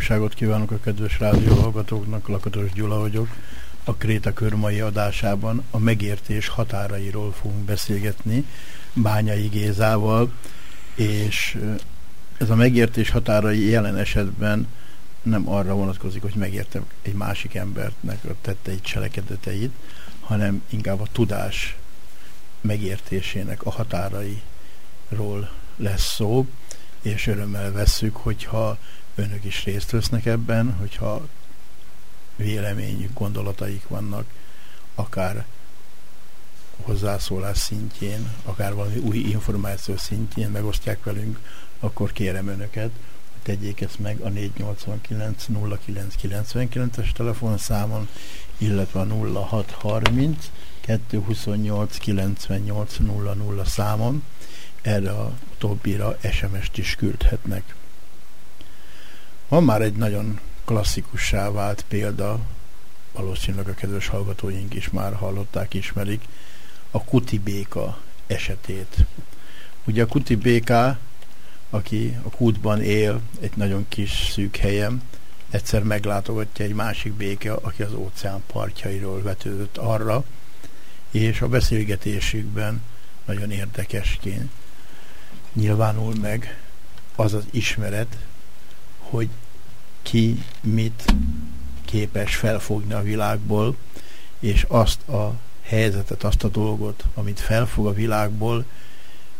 Boldogságot kívánok a kedves rádióhallgatóknak, Lakatos Gyula vagyok. A Kréta kör mai adásában a megértés határairól fogunk beszélgetni Bányai Gézával, és ez a megértés határai jelen esetben nem arra vonatkozik, hogy megértem egy másik embertnek a tetteit, cselekedeteit, hanem inkább a tudás megértésének a határairól lesz szó, és örömmel vesszük, hogyha önök is részt vesznek ebben, hogyha véleményük, gondolataik vannak, akár hozzászólás szintjén, akár valami új információ szintjén megosztják velünk, akkor kérem önöket, hogy tegyék ezt meg a 489 0999-es telefonszámon, illetve a 0630 228 98 00 számon. Erre a tobbira SMS-t is küldhetnek. Van már egy nagyon klasszikussá vált példa, valószínűleg a kedves hallgatóink is már hallották, ismerik, a kuti béka esetét. Ugye a kuti béka, aki a kútban él, egy nagyon kis szűk helyen, egyszer meglátogatja egy másik béke, aki az óceán partjairól vetődött arra, és a beszélgetésükben nagyon érdekesként nyilvánul meg az az ismeret, hogy ki mit képes felfogni a világból, és azt a helyzetet, azt a dolgot, amit felfog a világból,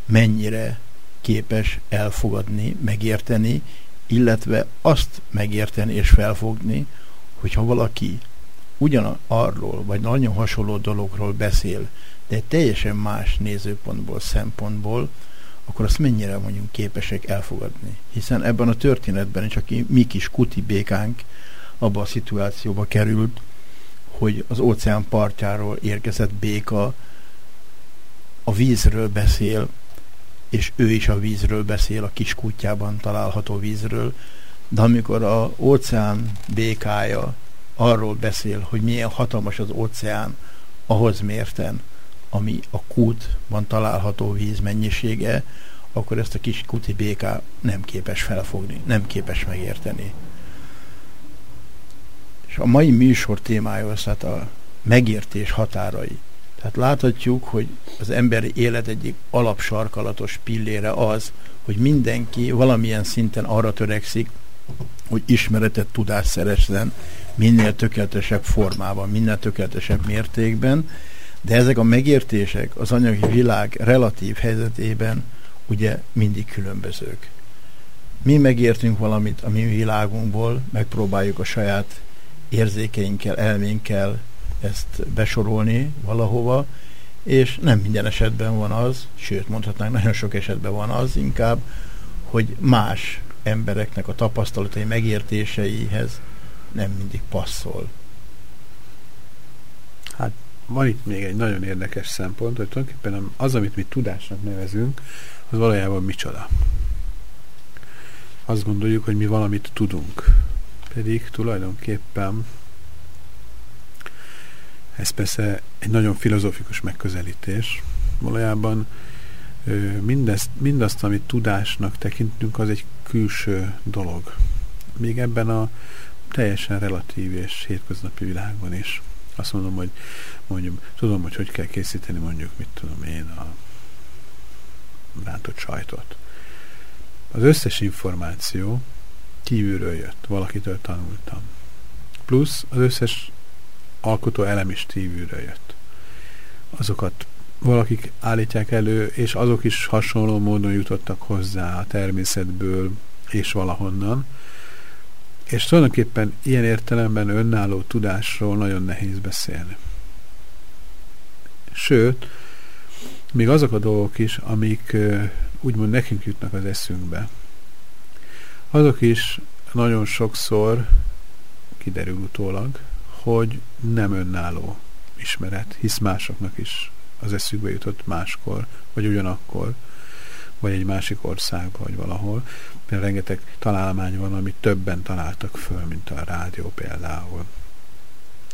mennyire képes elfogadni, megérteni, illetve azt megérteni és felfogni, hogyha valaki ugyan arról, vagy nagyon hasonló dologról beszél, de teljesen más nézőpontból, szempontból, akkor azt mennyire mondjuk képesek elfogadni. Hiszen ebben a történetben is, aki mi kis kuti békánk abba a szituációba került, hogy az óceán partjáról érkezett béka a vízről beszél, és ő is a vízről beszél, a kis kutyában található vízről, de amikor a óceán békája arról beszél, hogy milyen hatalmas az óceán, ahhoz mérten, ami a kútban található víz mennyisége, akkor ezt a kis kuti béká nem képes felfogni, nem képes megérteni. És a mai műsor témája az hát a megértés határai. Tehát láthatjuk, hogy az emberi élet egyik alapsarkalatos pillére az, hogy mindenki valamilyen szinten arra törekszik, hogy ismeretet, tudást szerezzen minél tökéletesebb formában, minél tökéletesebb mértékben, de ezek a megértések az anyagi világ relatív helyzetében ugye mindig különbözők. Mi megértünk valamit a mi világunkból, megpróbáljuk a saját érzékeinkkel, elménkkel ezt besorolni valahova, és nem minden esetben van az, sőt mondhatnánk, nagyon sok esetben van az inkább, hogy más embereknek a tapasztalatai megértéseihez nem mindig passzol. Hát van itt még egy nagyon érdekes szempont, hogy tulajdonképpen az, amit mi tudásnak nevezünk, az valójában micsoda. Azt gondoljuk, hogy mi valamit tudunk. Pedig tulajdonképpen ez persze egy nagyon filozofikus megközelítés. Valójában mindezt, mindazt, amit tudásnak tekintünk, az egy külső dolog. Még ebben a teljesen relatív és hétköznapi világban is. Azt mondom, hogy mondjuk, tudom, hogy hogy kell készíteni mondjuk, mit tudom én, a rántott sajtot. Az összes információ kívülről jött, valakitől tanultam. Plusz az összes alkotó elem is kívülről jött. Azokat valakik állítják elő, és azok is hasonló módon jutottak hozzá a természetből és valahonnan, És tulajdonképpen ilyen értelemben önálló tudásról nagyon nehéz beszélni. Sőt, még azok a dolgok is, amik úgymond nekünk jutnak az eszünkbe, azok is nagyon sokszor kiderül utólag, hogy nem önálló ismeret, hisz másoknak is az eszükbe jutott máskor, vagy ugyanakkor, vagy egy másik országban, vagy valahol. Például rengeteg találmány van, amit többen találtak föl, mint a rádió például,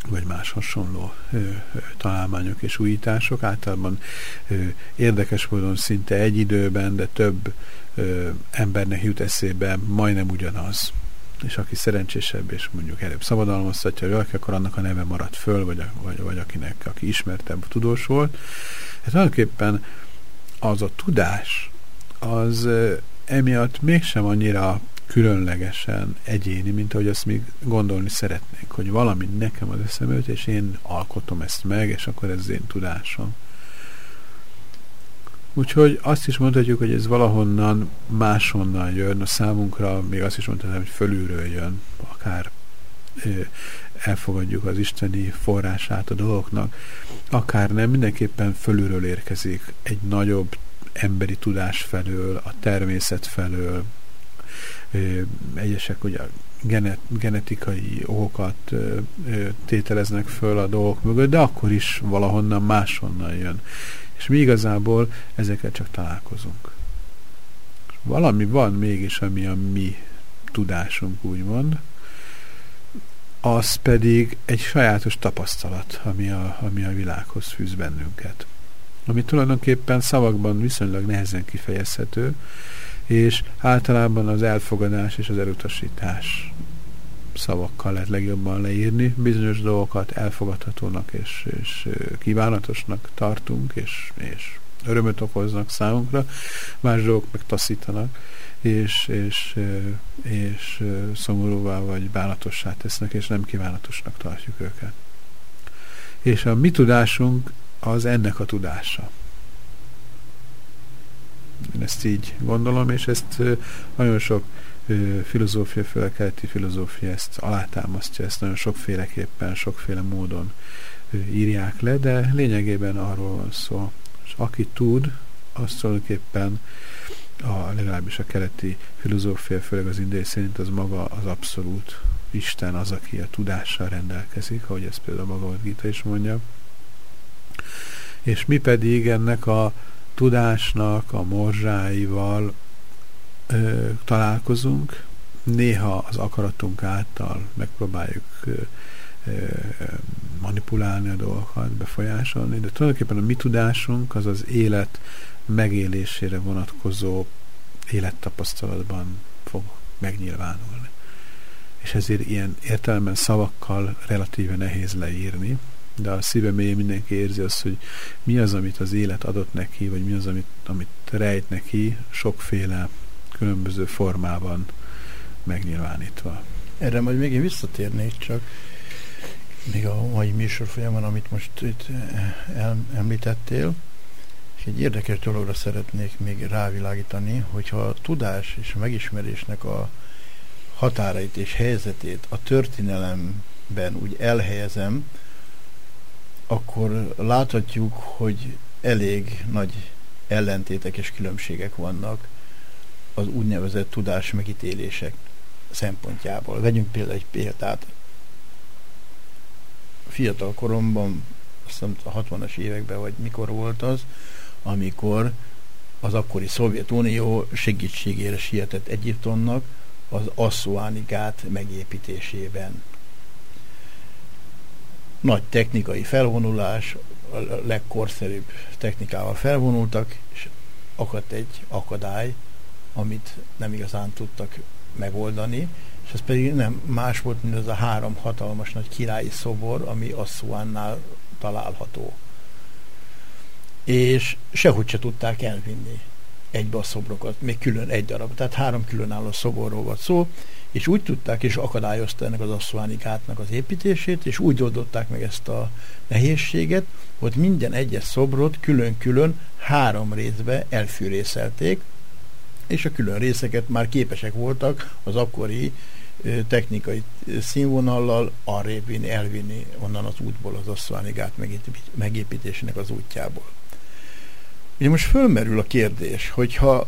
vagy más hasonló ö, ö, találmányok és újítások. Általában ö, érdekes módon szinte egy időben, de több ö, embernek jut eszébe majdnem ugyanaz és aki szerencsésebb, és mondjuk előbb szabadalmaztatja valaki, akkor annak a neve maradt föl, vagy, vagy, vagy akinek, aki ismertebb, tudós volt. Hát tulajdonképpen az a tudás, az emiatt mégsem annyira különlegesen egyéni, mint ahogy azt még gondolni szeretnék, hogy valami nekem az eszembe és én alkotom ezt meg, és akkor ez az én tudásom. Úgyhogy azt is mondhatjuk, hogy ez valahonnan máshonnan jön, a számunkra még azt is mondhatjuk, hogy fölülről jön, akár elfogadjuk az isteni forrását a dolgoknak, akár nem, mindenképpen fölülről érkezik egy nagyobb emberi tudás felől, a természet felől, egyesek ugye genet, genetikai okokat tételeznek föl a dolgok mögött, de akkor is valahonnan máshonnan jön. És mi igazából ezekkel csak találkozunk. Valami van mégis, ami a mi tudásunk, úgymond, az pedig egy sajátos tapasztalat, ami a, ami a világhoz fűz bennünket. Ami tulajdonképpen szavakban viszonylag nehezen kifejezhető, és általában az elfogadás és az elutasítás szavakkal lehet legjobban leírni. Bizonyos dolgokat elfogadhatónak és, és kívánatosnak tartunk, és, és örömöt okoznak számunkra, más dolgok meg taszítanak, és, és, és szomorúvá vagy bánatossá tesznek, és nem kívánatosnak tartjuk őket. És a mi tudásunk az ennek a tudása. Én ezt így gondolom, és ezt nagyon sok filozófia, főleg keleti filozófia ezt alátámasztja, ezt nagyon sokféleképpen, sokféle módon írják le, de lényegében arról van szó. És aki tud, azt tulajdonképpen a, legalábbis a keleti filozófia, főleg az indiai szerint az maga az abszolút Isten az, aki a tudással rendelkezik, ahogy ezt például maga Gita is mondja. És mi pedig ennek a tudásnak a morzsáival ö, találkozunk, néha az akaratunk által megpróbáljuk ö, ö, manipulálni a dolgokat, befolyásolni, de tulajdonképpen a mi tudásunk az az élet megélésére vonatkozó élettapasztalatban fog megnyilvánulni. És ezért ilyen értelemben szavakkal relatíve nehéz leírni, de a szíve mélyén mindenki érzi azt, hogy mi az, amit az élet adott neki, vagy mi az, amit, amit rejt neki sokféle különböző formában megnyilvánítva. Erre majd még én visszatérnék, csak még a mai műsor folyamán, amit most itt eh, említettél, és egy érdekes dologra szeretnék még rávilágítani, hogyha a tudás és a megismerésnek a határait és helyzetét a történelemben úgy elhelyezem, akkor láthatjuk, hogy elég nagy ellentétek és különbségek vannak az úgynevezett tudás megítélések szempontjából. Vegyünk például egy példát. Fiatal koromban, azt hiszem a 60-as években, vagy mikor volt az, amikor az akkori Szovjetunió segítségére sietett Egyiptomnak az Assuáni gát megépítésében. Nagy technikai felvonulás, a legkorszerűbb technikával felvonultak, és akadt egy akadály, amit nem igazán tudtak megoldani, és ez pedig nem más volt, mint az a három hatalmas nagy királyi szobor, ami Assuánnál található. És sehogy se tudták elvinni egybe a szobrokat, még külön egy darab, tehát három különálló szoborról volt szó, és úgy tudták, és akadályozta ennek az asszuáni gátnak az építését, és úgy oldották meg ezt a nehézséget, hogy minden egyes szobrot külön-külön három részbe elfűrészelték, és a külön részeket már képesek voltak az akkori technikai színvonallal arrébb vinni, elvinni onnan az útból az Asszváni gát megépítésének az útjából. Ugye most fölmerül a kérdés, hogyha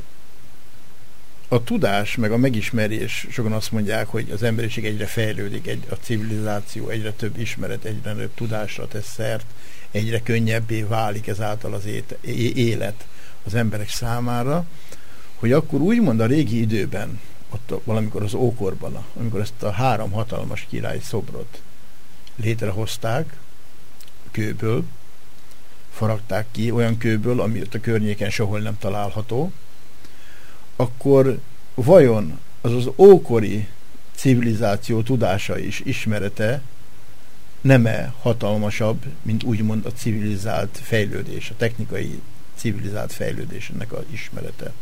a tudás, meg a megismerés, sokan azt mondják, hogy az emberiség egyre fejlődik, egy, a civilizáció egyre több ismeret, egyre több tudásra tesz szert, egyre könnyebbé válik ezáltal az élet az emberek számára, hogy akkor úgymond a régi időben, ott valamikor az ókorban, amikor ezt a három hatalmas király szobrot létrehozták kőből, faragták ki olyan kőből, ami ott a környéken sehol nem található, akkor vajon az az ókori civilizáció tudása és ismerete nem-e hatalmasabb, mint úgymond a civilizált fejlődés, a technikai civilizált fejlődésnek az ismerete?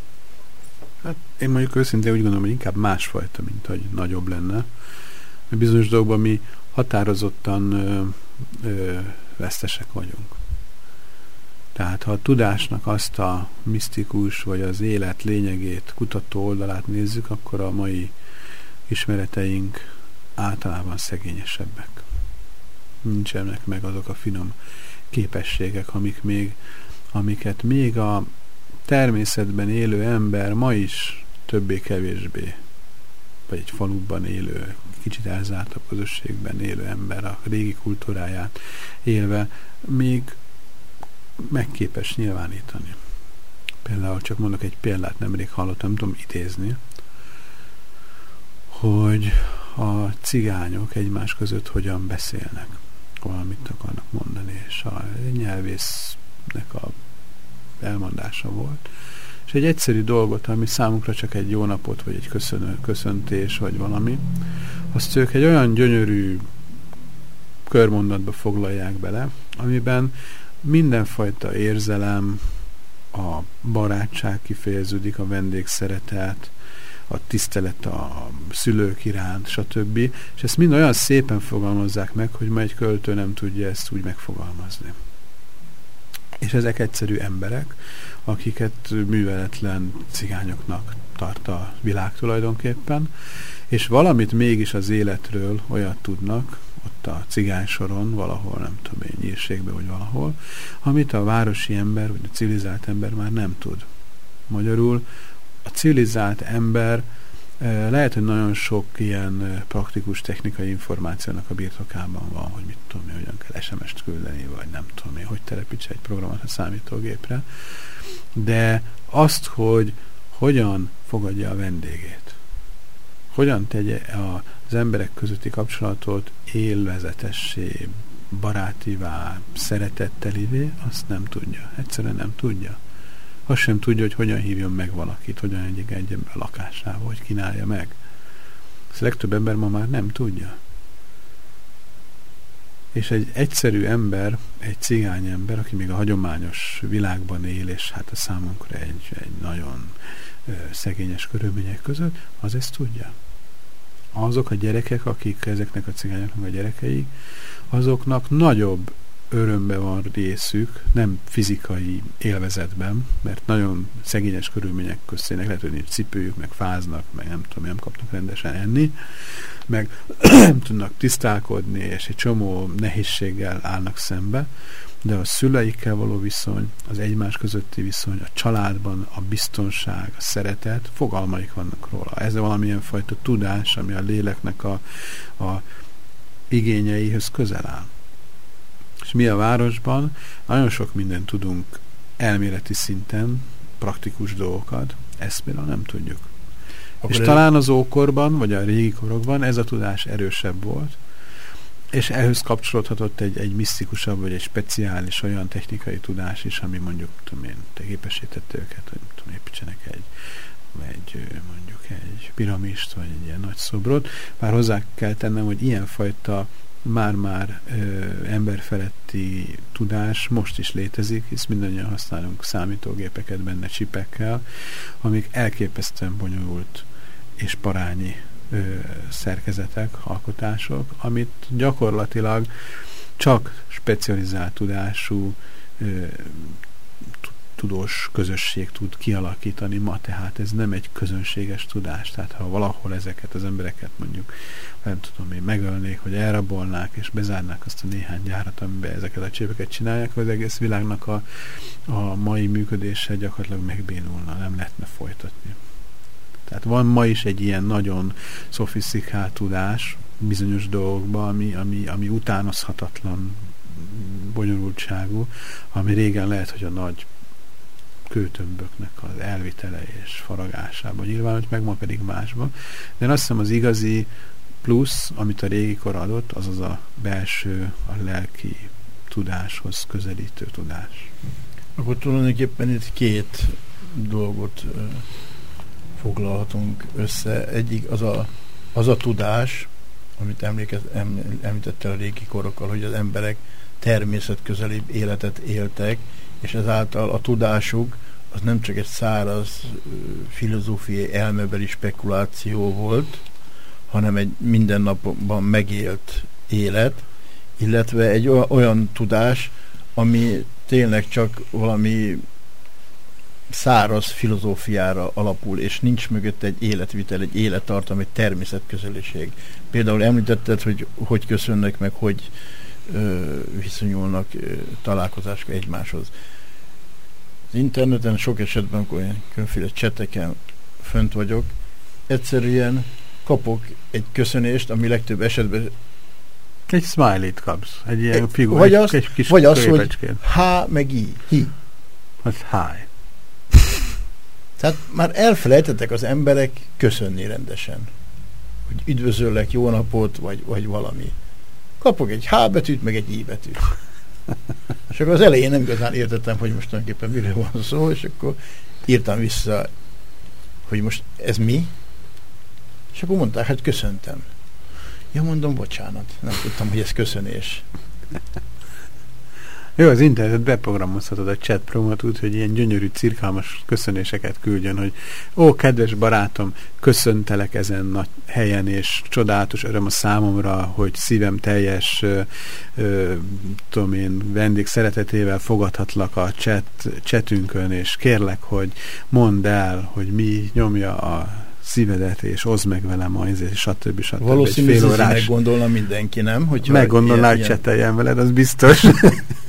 Hát én mondjuk őszintén úgy gondolom, hogy inkább másfajta, mint hogy nagyobb lenne. Bizonyos dolgokban mi határozottan ö, ö, vesztesek vagyunk. Tehát ha a tudásnak azt a misztikus, vagy az élet lényegét, kutató oldalát nézzük, akkor a mai ismereteink általában szegényesebbek. Nincsenek meg azok a finom képességek, amik még, amiket még a természetben élő ember ma is többé-kevésbé, vagy egy faluban élő, kicsit elzártabb közösségben élő ember a régi kultúráját élve, még megképes nyilvánítani. Például csak mondok egy példát, nemrég hallottam, nem tudom idézni, hogy a cigányok egymás között hogyan beszélnek, valamit akarnak mondani, és a nyelvésznek a elmondása volt. És egy egyszerű dolgot, ami számunkra csak egy jó napot, vagy egy köszönő, köszöntés, vagy valami, azt ők egy olyan gyönyörű körmondatba foglalják bele, amiben mindenfajta érzelem, a barátság kifejeződik, a vendégszeretet, a tisztelet a szülők iránt, stb. És ezt mind olyan szépen fogalmazzák meg, hogy ma egy költő nem tudja ezt úgy megfogalmazni. És ezek egyszerű emberek, akiket műveletlen cigányoknak tart a világ tulajdonképpen, és valamit mégis az életről olyat tudnak, a cigánysoron, valahol, nem tudom én, nyírségben, vagy valahol, amit a városi ember, vagy a civilizált ember már nem tud. Magyarul a civilizált ember eh, lehet, hogy nagyon sok ilyen eh, praktikus technikai információnak a birtokában van, hogy mit tudom én, hogyan kell SMS-t küldeni, vagy nem tudom én, hogy telepítse egy programot a számítógépre, de azt, hogy hogyan fogadja a vendégét, hogyan tegye az emberek közötti kapcsolatot élvezetessé, barátivá, szeretettelivé, azt nem tudja. Egyszerűen nem tudja. Azt sem tudja, hogy hogyan hívjon meg valakit, hogyan egyik egy ember lakásába, hogy kínálja meg. Ezt a legtöbb ember ma már nem tudja. És egy egyszerű ember, egy cigány ember, aki még a hagyományos világban él, és hát a számunkra egy, egy nagyon ö, szegényes körülmények között, az ezt tudja azok a gyerekek, akik ezeknek a cigányoknak a gyerekei, azoknak nagyobb örömbe van részük, nem fizikai élvezetben, mert nagyon szegényes körülmények köztének lehet, hogy nincs cipőjük, meg fáznak, meg nem tudom, nem kapnak rendesen enni, meg nem tudnak tisztálkodni, és egy csomó nehézséggel állnak szembe, de a szüleikkel való viszony, az egymás közötti viszony, a családban a biztonság, a szeretet, fogalmaik vannak róla. Ez valamilyen fajta tudás, ami a léleknek a, a igényeihez közel áll. És mi a városban nagyon sok mindent tudunk elméleti szinten, praktikus dolgokat, ezt például nem tudjuk. Akkor és talán az ókorban, vagy a régi korokban ez a tudás erősebb volt, és ehhez kapcsolódhatott egy, egy misztikusabb, vagy egy speciális olyan technikai tudás is, ami mondjuk, tudom én, te képesítette őket, hogy tudom, építsenek egy, egy mondjuk egy piramist, vagy egy ilyen nagy szobrot. Bár hozzá kell tennem, hogy ilyenfajta már-már emberfeletti tudás most is létezik, hisz mindannyian használunk számítógépeket benne csipekkel, amik elképesztően bonyolult és parányi ö, szerkezetek, alkotások, amit gyakorlatilag csak specializált tudású ö, tudós közösség tud kialakítani ma, tehát ez nem egy közönséges tudás. Tehát ha valahol ezeket az embereket mondjuk, nem tudom én, megölnék, hogy elrabolnák, és bezárnák azt a néhány gyárat, amiben ezeket a csépeket csinálják, az egész világnak a, a mai működése gyakorlatilag megbénulna, nem lehetne folytatni. Tehát van ma is egy ilyen nagyon szofisztikált tudás bizonyos dolgokban, ami, ami, ami utánozhatatlan bonyolultságú, ami régen lehet, hogy a nagy kőtömböknek az elvitele és faragásában nyilvánult meg, ma pedig másban. De én azt hiszem az igazi plusz, amit a régi kor adott, az az a belső, a lelki tudáshoz közelítő tudás. Akkor tulajdonképpen itt két dolgot foglalhatunk össze. Egyik az a, az a tudás, amit emlékez, em, említette a régi korokkal, hogy az emberek természetközelibb életet éltek, és ezáltal a tudásuk az nem csak egy száraz filozófiai elmebeli spekuláció volt, hanem egy mindennapban megélt élet, illetve egy olyan tudás, ami tényleg csak valami száraz filozófiára alapul, és nincs mögött egy életvitel, egy élettartam, egy természetközeliség. Például említetted, hogy hogy köszönnek meg, hogy ö, viszonyulnak ö, találkozáskor egymáshoz. Az interneten sok esetben, amikor én különféle cseteken fönt vagyok, egyszerűen kapok egy köszönést, ami legtöbb esetben egy smiley-t kapsz, egy ilyen figura, vagy egy, egy kis vagy az, hogy H meg I, hi. Az hi. Tehát már elfelejtettek az emberek köszönni rendesen. Hogy üdvözöllek, jó napot, vagy, vagy valami. Kapok egy H betűt, meg egy I betűt. És akkor az elején nem igazán értettem, hogy most tulajdonképpen miről van szó, és akkor írtam vissza, hogy most ez mi? És akkor mondták, hát köszöntem. Ja, mondom, bocsánat, nem tudtam, hogy ez köszönés. Jó, az internet beprogramozhatod a chat promot úgy, hogy ilyen gyönyörű, cirkálmas köszönéseket küldjön, hogy ó, kedves barátom, köszöntelek ezen nagy helyen, és csodálatos öröm a számomra, hogy szívem teljes, ö, ö, tudom én, vendég szeretetével fogadhatlak a chat, chatünkön, és kérlek, hogy mondd el, hogy mi nyomja a szívedet, és oszd meg velem a izét, stb. stb. Valószínűleg fél órás... meggondolna mindenki, nem? Hogyha Meggondolná, hogy cseteljen veled, az biztos.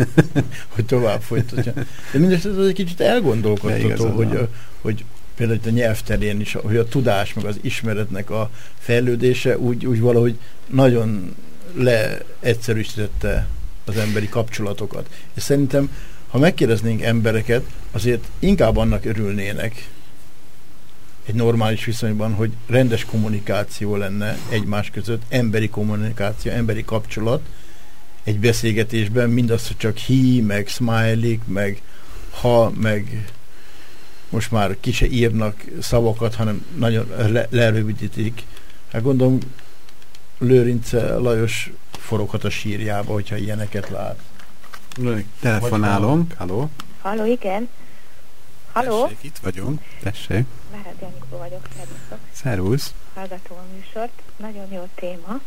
hogy tovább folytatja. De mindesetre az egy kicsit elgondolkodható, hogy, a, hogy például itt a nyelvterén is, hogy a tudás, meg az ismeretnek a fejlődése úgy, úgy valahogy nagyon leegyszerűsítette az emberi kapcsolatokat. És szerintem, ha megkérdeznénk embereket, azért inkább annak örülnének, egy normális viszonyban, hogy rendes kommunikáció lenne egymás között, emberi kommunikáció, emberi kapcsolat egy beszélgetésben, mindaz, hogy csak hi, meg smiley, meg ha, meg most már ki se írnak szavakat, hanem nagyon le, lerövidítik. Hát gondolom Lőrince Lajos foroghat a sírjába, hogyha ilyeneket lát. Telefonálunk. Halló? Halló, igen. Halló? Tessék, itt vagyunk. Tessék. Várad Janikó vagyok, szervusztok. Szervusz. Hallgatom a műsort. Nagyon jó téma.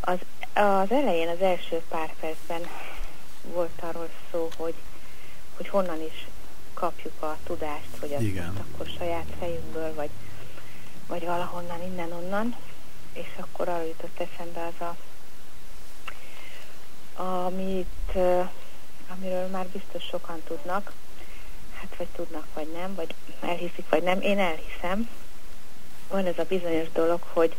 Az, az elején, az első pár percben volt arról szó, hogy, hogy honnan is kapjuk a tudást, hogy azt Igen. akkor saját fejünkből, vagy, vagy valahonnan, innen-onnan. És akkor arra jutott eszembe az a amit, amiről már biztos sokan tudnak, hát vagy tudnak, vagy nem, vagy elhiszik, vagy nem. Én elhiszem. Van ez a bizonyos dolog, hogy,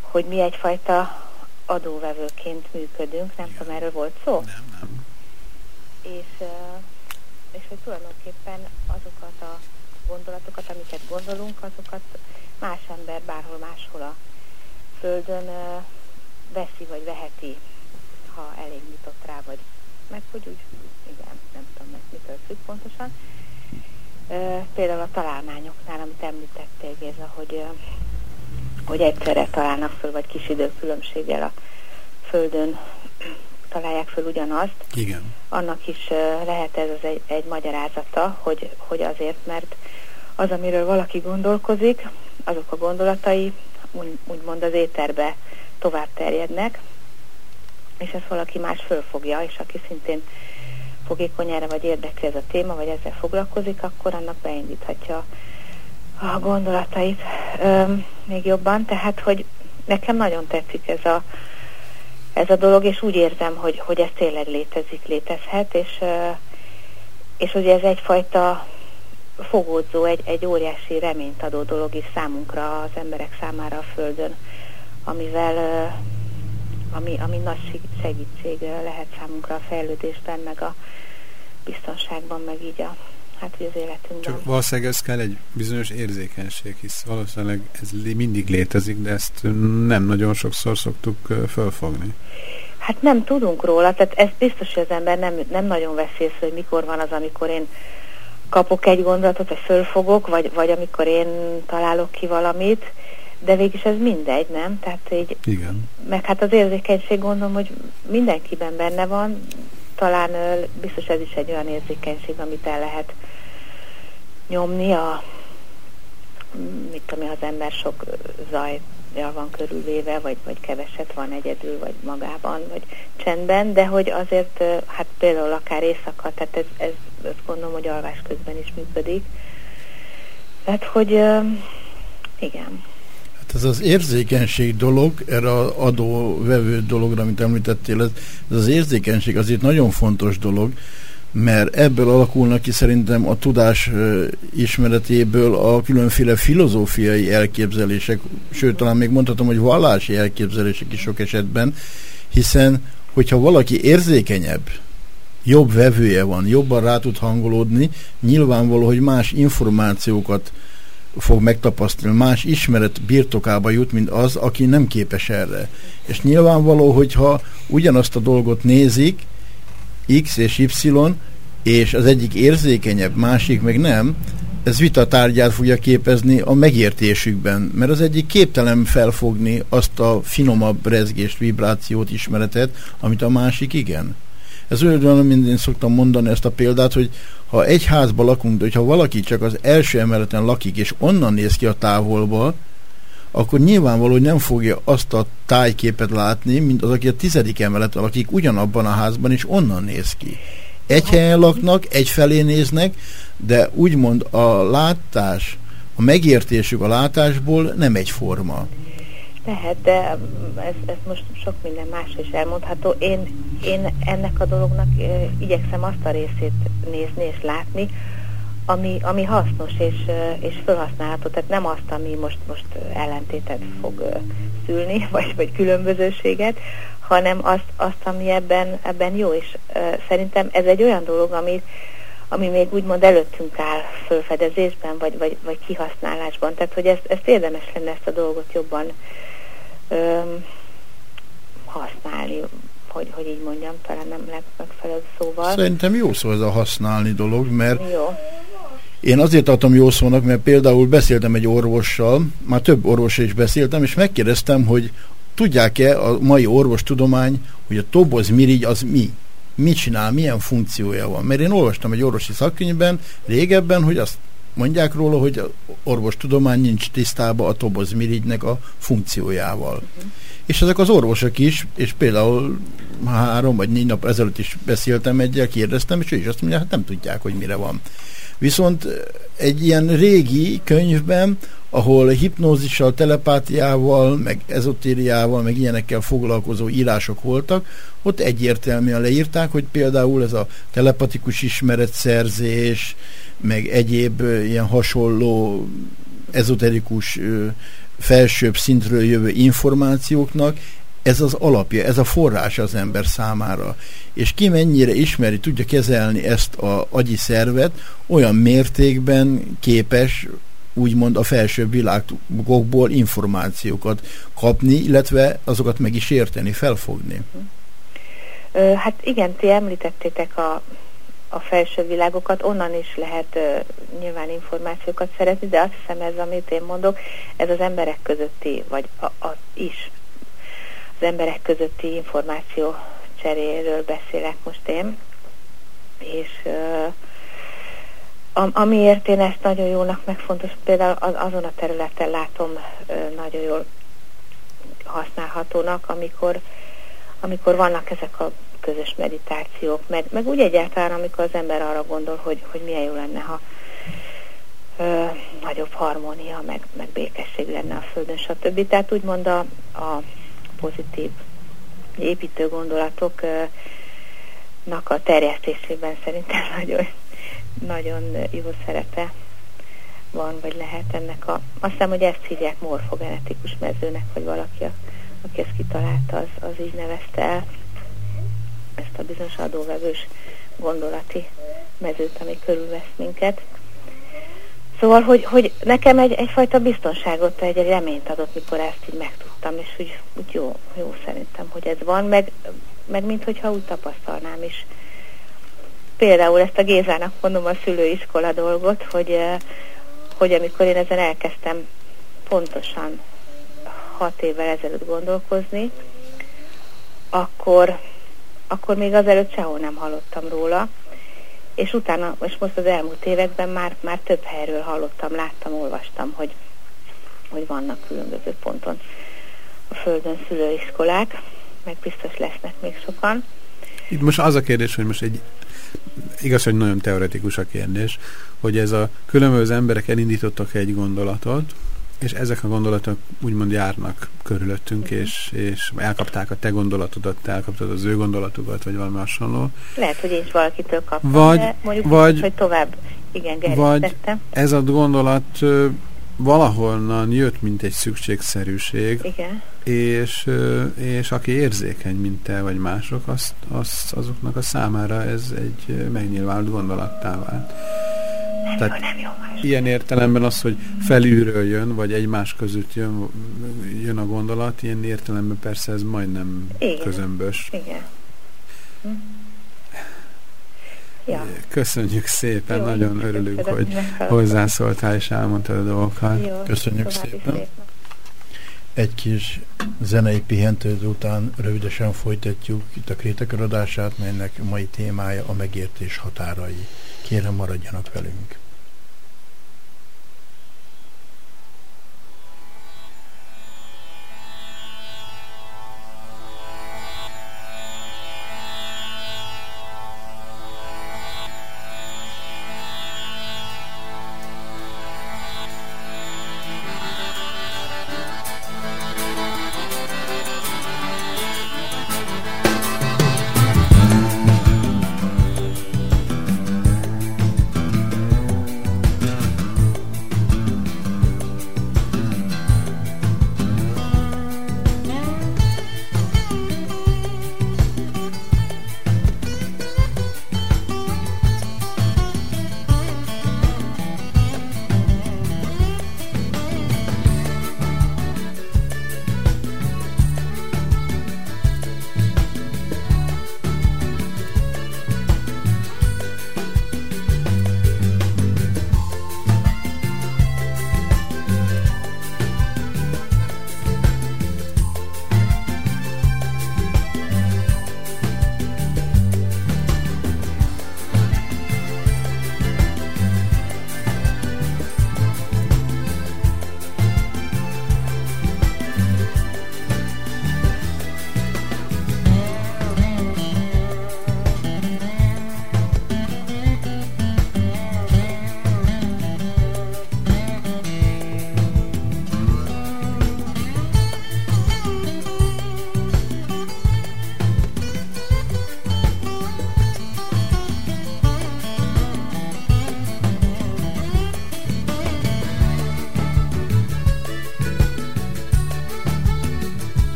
hogy mi egyfajta adóvevőként működünk, nem Igen. tudom, erről volt szó? Nem, nem. És, és hogy tulajdonképpen azokat a gondolatokat, amiket gondolunk, azokat más ember bárhol máshol a Földön veszi vagy veheti, ha elég nyitott rá, vagy meg hogy úgy, igen, nem függ pontosan. Például a találmányoknál, amit említettél, Géza, hogy, hogy egyszerre találnak föl, vagy kis idő különbséggel a Földön találják föl ugyanazt. Igen. Annak is lehet ez az egy, egy magyarázata, hogy, hogy azért, mert az, amiről valaki gondolkozik, azok a gondolatai úgy, úgymond az éterbe tovább terjednek, és ezt valaki más fölfogja, és aki szintén fogékony erre, vagy érdekli ez a téma, vagy ezzel foglalkozik, akkor annak beindíthatja a gondolatait ö, még jobban. Tehát, hogy nekem nagyon tetszik ez a, ez a dolog, és úgy érzem, hogy, hogy ez tényleg létezik, létezhet, és, és ugye ez egyfajta fogódzó, egy, egy óriási reményt adó dolog is számunkra, az emberek számára a Földön, amivel ami, ami nagy segítség lehet számunkra a fejlődésben, meg a biztonságban, meg így a, hát az életünkben. Csak valószínűleg ez kell egy bizonyos érzékenység, hisz valószínűleg ez mindig létezik, de ezt nem nagyon sokszor szoktuk fölfogni. Hát nem tudunk róla, tehát ez biztos, hogy az ember nem, nem nagyon veszi észre, hogy mikor van az, amikor én kapok egy gondolatot, vagy fölfogok, vagy, vagy amikor én találok ki valamit, de végig ez mindegy, nem? Tehát így, Igen. Meg hát az érzékenység gondolom, hogy mindenkiben benne van, talán biztos ez is egy olyan érzékenység, amit el lehet nyomni a mit tudom, az ember sok zajjal van körülvéve, vagy, vagy keveset van egyedül, vagy magában, vagy csendben, de hogy azért, hát például akár éjszaka, tehát ez, ez, ez gondolom, hogy alvás közben is működik. Tehát, hogy igen. Hát ez az érzékenység dolog, erre az adó-vevő dologra, amit említettél, ez, az érzékenység azért nagyon fontos dolog, mert ebből alakulnak ki szerintem a tudás ismeretéből a különféle filozófiai elképzelések, sőt, talán még mondhatom, hogy vallási elképzelések is sok esetben, hiszen, hogyha valaki érzékenyebb, jobb vevője van, jobban rá tud hangolódni, nyilvánvaló, hogy más információkat fog megtapasztalni, más ismeret birtokába jut, mint az, aki nem képes erre. És nyilvánvaló, hogyha ugyanazt a dolgot nézik, X és Y, és az egyik érzékenyebb, másik meg nem, ez vita tárgyát fogja képezni a megértésükben, mert az egyik képtelen felfogni azt a finomabb rezgést, vibrációt, ismeretet, amit a másik igen. Ez olyan, mint én szoktam mondani ezt a példát, hogy ha egy házban lakunk, de hogyha valaki csak az első emeleten lakik, és onnan néz ki a távolba, akkor nyilvánvaló, hogy nem fogja azt a tájképet látni, mint az, aki a tizedik emeleten lakik ugyanabban a házban, és onnan néz ki. Egy helyen laknak, egy felé néznek, de úgymond a látás, a megértésük a látásból nem egyforma. Lehet, de ez, ez most sok minden más is elmondható. Én, én ennek a dolognak igyekszem azt a részét nézni és látni, ami, ami hasznos és, és felhasználható, tehát nem azt, ami most, most ellentétet fog szülni, vagy, vagy különbözőséget, hanem azt, azt ami ebben, ebben jó, és szerintem ez egy olyan dolog, ami, ami még úgymond előttünk áll fölfedezésben, vagy, vagy, vagy kihasználásban, tehát hogy ezt, ezt érdemes lenne ezt a dolgot jobban öm, használni, hogy, hogy így mondjam, talán nem megfelelő szóval. Szerintem jó szó ez a használni dolog, mert jó. Én azért tartom jó szónak, mert például beszéltem egy orvossal, már több orvosra is beszéltem, és megkérdeztem, hogy tudják-e a mai orvostudomány, hogy a toboz mirigy az mi? Mit csinál, milyen funkciója van? Mert én olvastam egy orvosi szakkönyvben régebben, hogy azt mondják róla, hogy a orvostudomány nincs tisztában a tobozmirigynek a funkciójával. Uh-huh. És ezek az orvosok is, és például három vagy négy nap ezelőtt is beszéltem egyel, kérdeztem, és ő is azt mondja, hát nem tudják, hogy mire van. Viszont egy ilyen régi könyvben, ahol hipnózissal, telepátiával, meg ezotériával, meg ilyenekkel foglalkozó írások voltak, ott egyértelműen leírták, hogy például ez a telepatikus ismeretszerzés, meg egyéb ilyen hasonló ezoterikus felsőbb szintről jövő információknak ez az alapja, ez a forrás az ember számára. És ki mennyire ismeri, tudja kezelni ezt a agyi szervet, olyan mértékben képes úgymond a felsőbb világokból információkat kapni, illetve azokat meg is érteni, felfogni. Hát igen, ti említettétek a a felső világokat, onnan is lehet uh, nyilván információkat szerezni, de azt hiszem ez, amit én mondok, ez az emberek közötti, vagy a, a, is az emberek közötti információ cseréről beszélek most én, és uh, amiért én ezt nagyon jónak megfontos, például az, azon a területen látom uh, nagyon jól használhatónak, amikor, amikor vannak ezek a közös meditációk, meg, meg úgy egyáltalán, amikor az ember arra gondol, hogy, hogy milyen jó lenne, ha ö, nagyobb harmónia, meg, meg békesség lenne a Földön, stb. Tehát úgymond a, a pozitív építő gondolatoknak a terjesztésében szerintem nagyon, nagyon jó szerepe van, vagy lehet ennek a... Azt hiszem, hogy ezt hívják morfogenetikus mezőnek, vagy valaki, aki ezt kitalálta, az, az így nevezte el ezt a bizonyos adóvevős gondolati mezőt, ami körülvesz minket. Szóval, hogy, hogy nekem egy, egyfajta biztonságot, egy reményt adott, mikor ezt így megtudtam, és úgy, úgy jó, jó szerintem, hogy ez van, meg, meg minthogyha úgy tapasztalnám is. Például ezt a Gézának mondom a szülőiskola dolgot, hogy, eh, hogy amikor én ezen elkezdtem pontosan hat évvel ezelőtt gondolkozni, akkor, akkor még azelőtt sehol nem hallottam róla, és utána, és most az elmúlt években már, már több helyről hallottam, láttam, olvastam, hogy, hogy vannak különböző ponton a Földön szülőiskolák, meg biztos lesznek még sokan. Itt most az a kérdés, hogy most egy igaz, hogy nagyon teoretikus a kérdés, hogy ez a különböző emberek elindítottak egy gondolatot, és ezek a gondolatok úgymond járnak körülöttünk, uh-huh. és, és elkapták a te gondolatodat, te elkaptad az ő gondolatukat, vagy valami hasonló. Lehet, hogy én is valakitől kaptam, vagy, de mondjuk vagy, hogy tovább igen, Vagy ez a gondolat valahonnan jött, mint egy szükségszerűség, igen. És, és aki érzékeny, mint te vagy mások, azt, azt, azoknak a számára ez egy megnyilvánult gondolattá vált. Tehát jó, nem jó ilyen értelemben az, hogy felülről jön, vagy egymás között jön, jön a gondolat, ilyen értelemben persze ez majdnem Igen. közömbös. Igen. Hm. Ja. Köszönjük szépen, Jó, nagyon örülünk, hogy hozzászóltál és elmondtad a dolgokat. Jó, Köszönjük szépen. szépen. Egy kis zenei pihentő után rövidesen folytatjuk itt a adását, melynek mai témája a megértés határai. Kérem maradjanak velünk.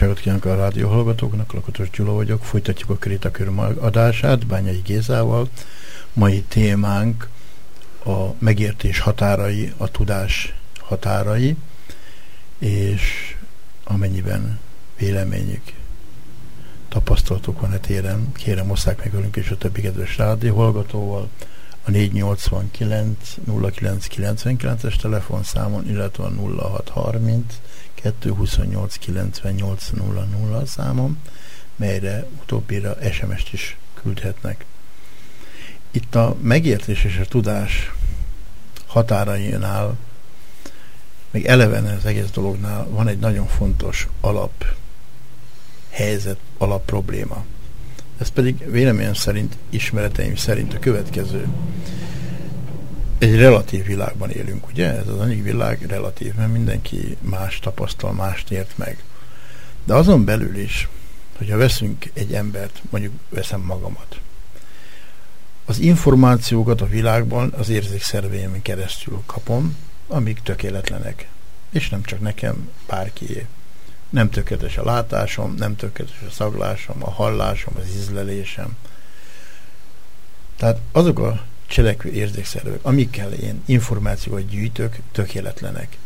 Boldogságot kívánok a rádió hallgatóknak, Lakatos Gyula vagyok, folytatjuk a Krétakör adását Bányai Gézával. Mai témánk a megértés határai, a tudás határai, és amennyiben véleményük, tapasztalatok van e téren, kérem osszák meg velünk és a többi kedves rádió a 489 0999-es telefonszámon, illetve a 0630 228 98 00 számom, melyre utóbbira SMS-t is küldhetnek. Itt a megértés és a tudás határainál, még eleven az egész dolognál van egy nagyon fontos alap helyzet, alap probléma. Ez pedig véleményem szerint, ismereteim szerint a következő egy relatív világban élünk, ugye? Ez az anyagi világ relatív, mert mindenki más tapasztal, mást ért meg. De azon belül is, hogyha veszünk egy embert, mondjuk veszem magamat, az információkat a világban az érzékszerveimen keresztül kapom, amik tökéletlenek. És nem csak nekem, bárkié. Nem tökéletes a látásom, nem tökéletes a szaglásom, a hallásom, az ízlelésem. Tehát azok a cselekvő érzékszervek, amikkel én információkat gyűjtök, tökéletlenek.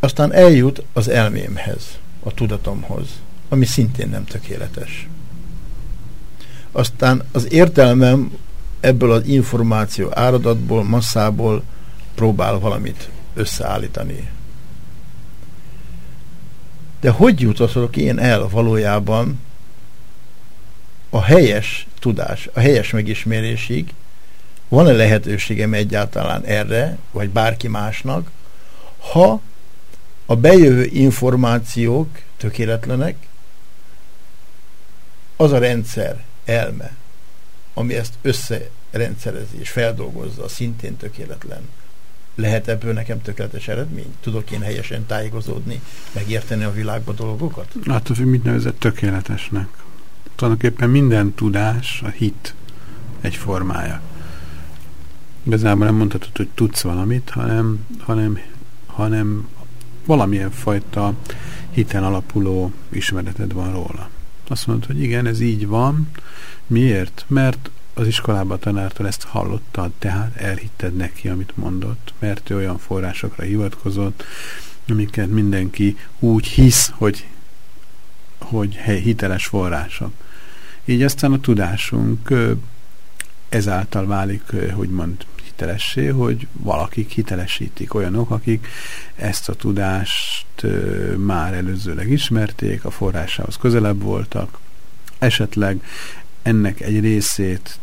Aztán eljut az elmémhez, a tudatomhoz, ami szintén nem tökéletes. Aztán az értelmem ebből az információ áradatból, masszából próbál valamit összeállítani. De hogy juthatok én el valójában a helyes tudás, a helyes megismerésig, van-e lehetőségem egyáltalán erre, vagy bárki másnak, ha a bejövő információk tökéletlenek, az a rendszer, elme, ami ezt összerendszerezi és feldolgozza, szintén tökéletlen. Lehet ebből nekem tökéletes eredmény? Tudok én helyesen tájékozódni, megérteni a világba dolgokat? Hát, hogy mit nevezett tökéletesnek? Tulajdonképpen minden tudás a hit egy formája. Igazából nem mondhatod, hogy tudsz valamit, hanem, hanem, hanem valamilyen fajta hiten alapuló ismereted van róla. Azt mondod, hogy igen, ez így van. Miért? Mert az iskolában tanártól ezt hallottad, tehát elhitted neki, amit mondott, mert ő olyan forrásokra hivatkozott, amiket mindenki úgy hisz, hogy, hogy hiteles források. Így aztán a tudásunk ezáltal válik, hogy mond hitelessé, hogy valakik hitelesítik olyanok, akik ezt a tudást már előzőleg ismerték, a forrásához közelebb voltak, esetleg ennek egy részét,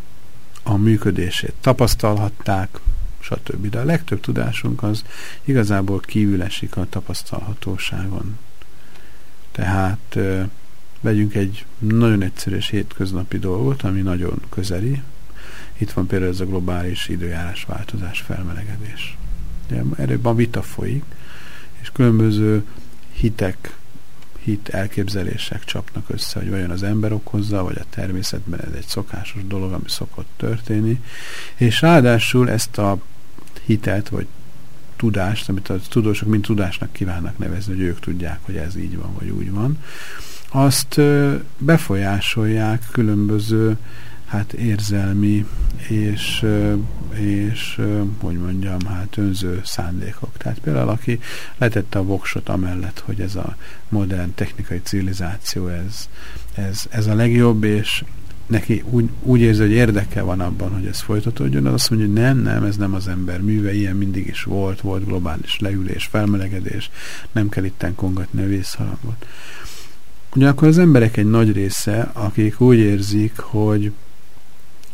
a működését tapasztalhatták, stb. De a legtöbb tudásunk az igazából kívül esik a tapasztalhatóságon. Tehát Vegyünk egy nagyon egyszerű és hétköznapi dolgot, ami nagyon közeli. Itt van például ez a globális időjárás változás, felmelegedés. Erről a vita folyik, és különböző hitek, hit elképzelések csapnak össze, hogy vajon az ember okozza, vagy a természetben ez egy szokásos dolog, ami szokott történni, és ráadásul ezt a hitet, vagy tudást, amit a tudósok mind tudásnak kívánnak nevezni, hogy ők tudják, hogy ez így van, vagy úgy van, azt befolyásolják különböző hát érzelmi és, és hogy mondjam, hát önző szándékok. Tehát például aki letette a voksot amellett, hogy ez a modern technikai civilizáció, ez, ez, ez a legjobb, és neki úgy, úgy érzi, hogy érdeke van abban, hogy ez folytatódjon, az azt mondja, hogy nem, nem, ez nem az ember műve, ilyen mindig is volt, volt globális leülés, felmelegedés, nem kell itten kongatni a vészharangot. Ugyanakkor az emberek egy nagy része, akik úgy érzik, hogy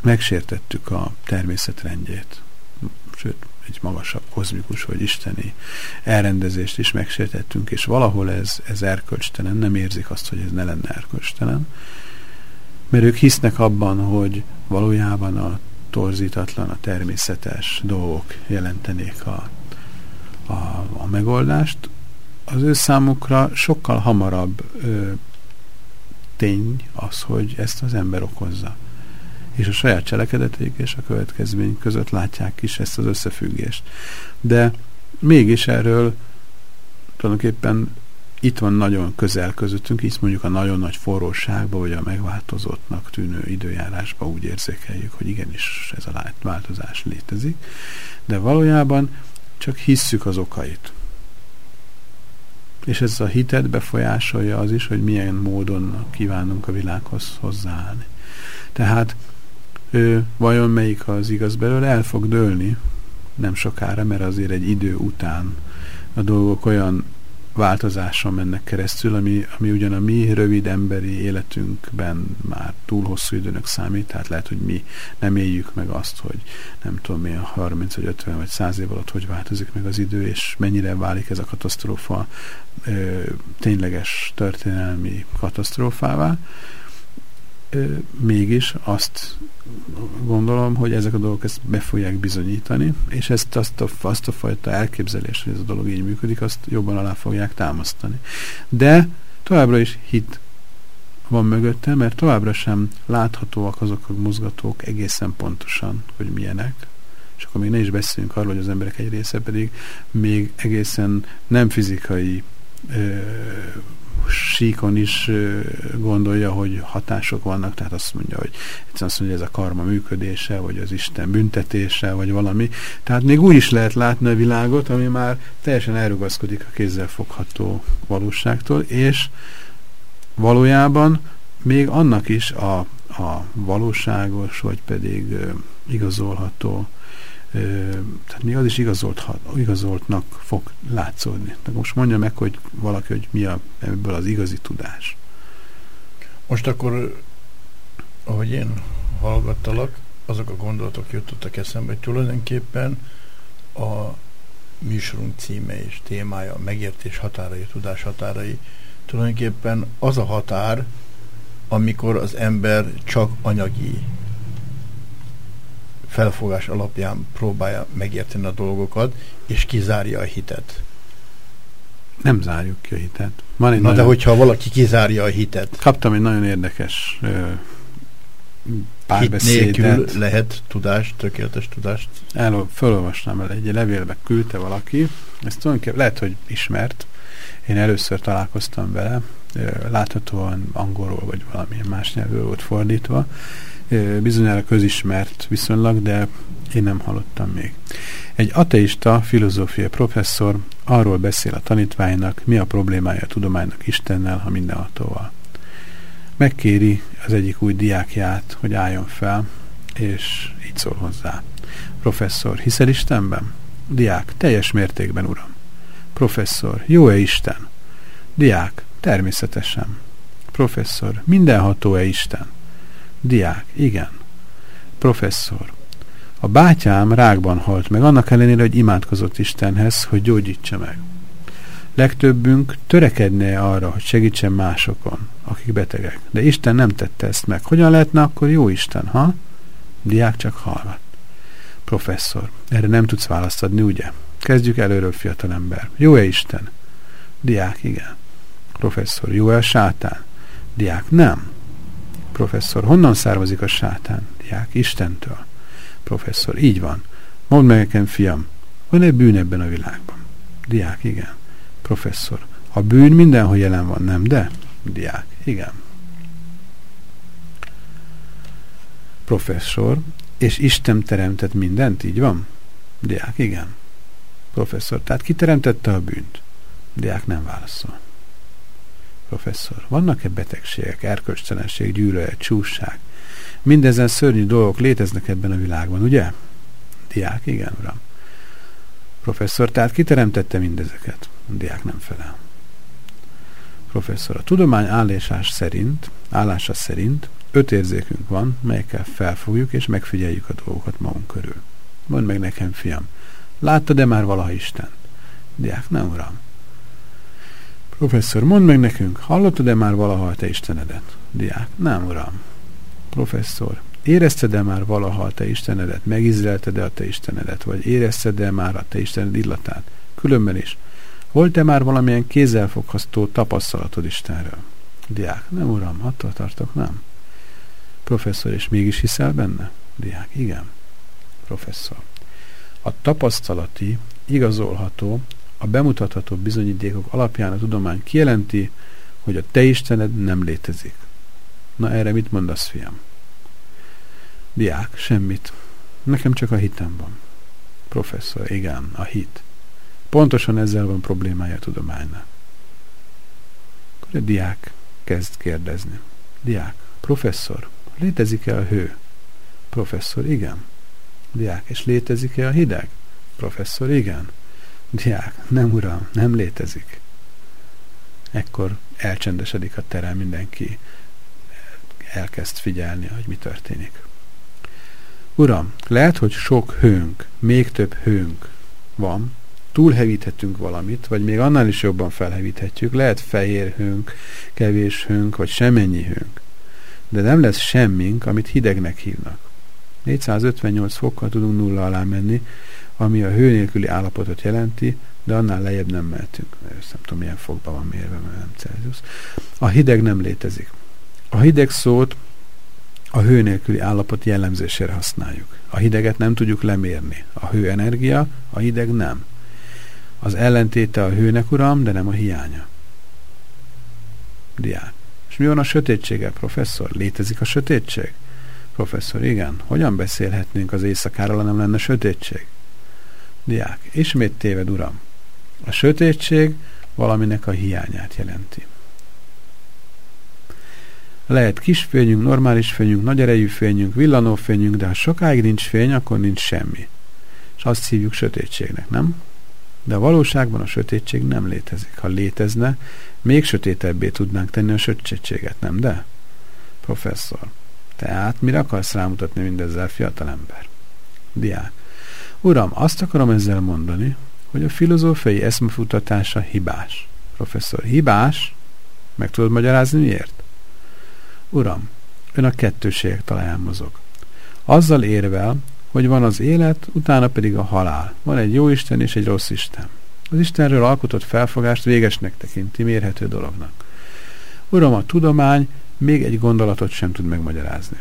megsértettük a természet rendjét, sőt, egy magasabb kozmikus vagy isteni elrendezést is megsértettünk, és valahol ez, ez erkölcstelen, nem érzik azt, hogy ez ne lenne erkölcstelen, mert ők hisznek abban, hogy valójában a torzítatlan, a természetes dolgok jelentenék a, a, a megoldást, az ő számukra sokkal hamarabb ö, tény az, hogy ezt az ember okozza. És a saját cselekedeték és a következmény között látják is ezt az összefüggést. De mégis erről tulajdonképpen itt van nagyon közel közöttünk, így mondjuk a nagyon nagy forróságba, vagy a megváltozottnak tűnő időjárásba úgy érzékeljük, hogy igenis ez a változás létezik, de valójában csak hisszük az okait. És ez a hitet befolyásolja az is, hogy milyen módon kívánunk a világhoz hozzáállni. Tehát ő, vajon melyik az igaz belőle, el fog dőlni nem sokára, mert azért egy idő után a dolgok olyan változáson mennek keresztül, ami, ami ugyan a mi rövid emberi életünkben már túl hosszú időnek számít, tehát lehet, hogy mi nem éljük meg azt, hogy nem tudom milyen 30 vagy 50 vagy 100 év alatt hogy változik meg az idő, és mennyire válik ez a katasztrófa ö, tényleges történelmi katasztrófává mégis azt gondolom, hogy ezek a dolgok ezt be fogják bizonyítani, és ezt azt a, azt a fajta elképzelést, hogy ez a dolog így működik, azt jobban alá fogják támasztani. De továbbra is hit van mögötte, mert továbbra sem láthatóak azok a mozgatók egészen pontosan, hogy milyenek, és akkor még ne is beszéljünk arról, hogy az emberek egy része pedig még egészen nem fizikai ö, síkon is gondolja, hogy hatások vannak, tehát azt mondja, hogy egyszerűen azt mondja, hogy ez a karma működése, vagy az Isten büntetése, vagy valami. Tehát még úgy is lehet látni a világot, ami már teljesen elrugaszkodik a kézzel fogható valóságtól, és valójában még annak is a, a valóságos, vagy pedig igazolható tehát még az is igazolt, igazoltnak fog látszódni. De most mondja meg, hogy valaki, hogy mi a, ebből az igazi tudás. Most akkor, ahogy én hallgattalak, azok a gondolatok jutottak eszembe, hogy tulajdonképpen a műsorunk címe és témája, a megértés határai, tudás határai, tulajdonképpen az a határ, amikor az ember csak anyagi felfogás alapján próbálja megérteni a dolgokat, és kizárja a hitet. Nem zárjuk ki a hitet. Van egy Na nagyon... de hogyha valaki kizárja a hitet. Kaptam egy nagyon érdekes párbeszédet. Hit nélkül lehet tudást, tökéletes tudást. El, felolvasnám el, egy levélbe küldte valaki, ezt tulajdonképpen lehet, hogy ismert, én először találkoztam vele, láthatóan angolról vagy valamilyen más nyelvről volt fordítva, bizonyára közismert viszonylag, de én nem hallottam még. Egy ateista filozófia professzor arról beszél a tanítványnak, mi a problémája a tudománynak Istennel, ha mindenhatóval. Megkéri az egyik új diákját, hogy álljon fel, és így szól hozzá. Professzor, hiszel Istenben? Diák, teljes mértékben, uram. Professzor, jó-e Isten? Diák, természetesen. Professzor, mindenható-e Isten? Diák, igen. Professzor, a bátyám rákban halt meg, annak ellenére, hogy imádkozott Istenhez, hogy gyógyítsa meg. Legtöbbünk törekedne arra, hogy segítsen másokon, akik betegek. De Isten nem tette ezt meg. Hogyan lehetne akkor jó Isten, ha? Diák csak hallgat. Professzor, erre nem tudsz választ adni, ugye? Kezdjük előről, fiatalember. Jó-e Isten? Diák, igen. Professzor, jó-e a sátán? Diák, nem. Professzor, honnan származik a sátán? Diák, Istentől. Professzor, így van. Mondd meg nekem, fiam, van egy bűn ebben a világban? Diák, igen. Professzor, a bűn mindenhol jelen van, nem de? Diák, igen. Professzor, és Isten teremtett mindent, így van? Diák, igen. Professzor, tehát ki teremtette a bűnt? Diák nem válaszol. Professzor, vannak-e betegségek, erkölcstelenség, gyűlölet, csússág? Mindezen szörnyű dolgok léteznek ebben a világban, ugye? Diák, igen, uram. Professzor, tehát kiteremtette mindezeket? Diák nem felel. Professzor, a tudomány állásás szerint, állása szerint öt érzékünk van, melyekkel felfogjuk és megfigyeljük a dolgokat magunk körül. Mondd meg nekem, fiam, láttad-e már valaha Isten? Diák, nem, uram. Professzor, mondd meg nekünk, hallottad-e már valaha a te Istenedet? Diák, nem, uram. Professzor, érezted-e már valaha a te Istenedet? Megizrelted-e a te Istenedet? Vagy érezted-e már a te Istened illatát? Különben is. Volt-e már valamilyen kézzelfogható tapasztalatod Istenről? Diák, nem uram, attól tartok, nem. Professzor, és mégis hiszel benne? Diák, igen. Professzor. A tapasztalati, igazolható, a bemutatható bizonyítékok alapján a tudomány kijelenti, hogy a te Istened nem létezik. Na erre mit mondasz, fiam? Diák, semmit. Nekem csak a hitem van. Professzor, igen, a hit. Pontosan ezzel van problémája a tudománynak. Akkor a diák kezd kérdezni. Diák, professzor, létezik-e a hő? Professzor, igen. Diák, és létezik-e a hideg? Professzor, igen. Diák, nem uram, nem létezik. Ekkor elcsendesedik a terem, mindenki elkezd figyelni, hogy mi történik. Uram, lehet, hogy sok hőnk, még több hőnk van, túlhevíthetünk valamit, vagy még annál is jobban felhevíthetjük, lehet fehér hőnk, kevés hőnk, vagy semennyi hőnk. De nem lesz semmink, amit hidegnek hívnak. 458 fokkal tudunk nulla alá menni, ami a hő nélküli állapotot jelenti, de annál lejjebb nem mehetünk. Ezt nem tudom, milyen fokban van mérve, mert nem Celsius. A hideg nem létezik. A hideg szót a hő nélküli állapot jellemzésére használjuk. A hideget nem tudjuk lemérni. A hő energia, a hideg nem. Az ellentéte a hőnek, uram, de nem a hiánya. Diák. És mi van a sötétséggel, professzor? Létezik a sötétség? Professzor, igen. Hogyan beszélhetnénk az éjszakáról, ha nem lenne sötétség? Diák. Ismét téved, uram. A sötétség valaminek a hiányát jelenti. Lehet kis fényünk, normális fényünk, nagy erejű fényünk, villanó fényünk, de ha sokáig nincs fény, akkor nincs semmi. És azt hívjuk sötétségnek, nem? De a valóságban a sötétség nem létezik. Ha létezne, még sötétebbé tudnánk tenni a sötétséget, nem de? Professzor, tehát mire akarsz rámutatni mindezzel, fiatalember? Diák. Uram, azt akarom ezzel mondani, hogy a filozófiai eszmefutatása hibás. Professzor, hibás? Meg tudod magyarázni miért? Uram, ön a kettőségek talaján mozog. Azzal érvel, hogy van az élet, utána pedig a halál. Van egy jó Isten és egy rossz Isten. Az Istenről alkotott felfogást végesnek tekinti, mérhető dolognak. Uram, a tudomány még egy gondolatot sem tud megmagyarázni.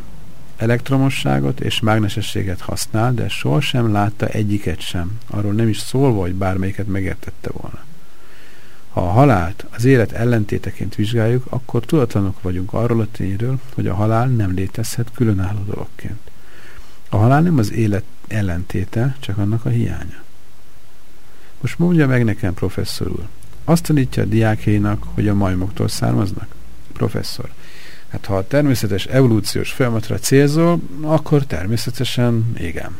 Elektromosságot és mágnesességet használ, de sohasem látta egyiket sem, arról nem is szólva, hogy bármelyiket megértette volna. Ha a halált az élet ellentéteként vizsgáljuk, akkor tudatlanok vagyunk arról a tényről, hogy a halál nem létezhet különálló dologként. A halál nem az élet ellentéte, csak annak a hiánya. Most mondja meg nekem, professzor úr, azt tanítja a diákjainak, hogy a majmoktól származnak? Professzor, hát ha a természetes evolúciós folyamatra célzol, akkor természetesen igen.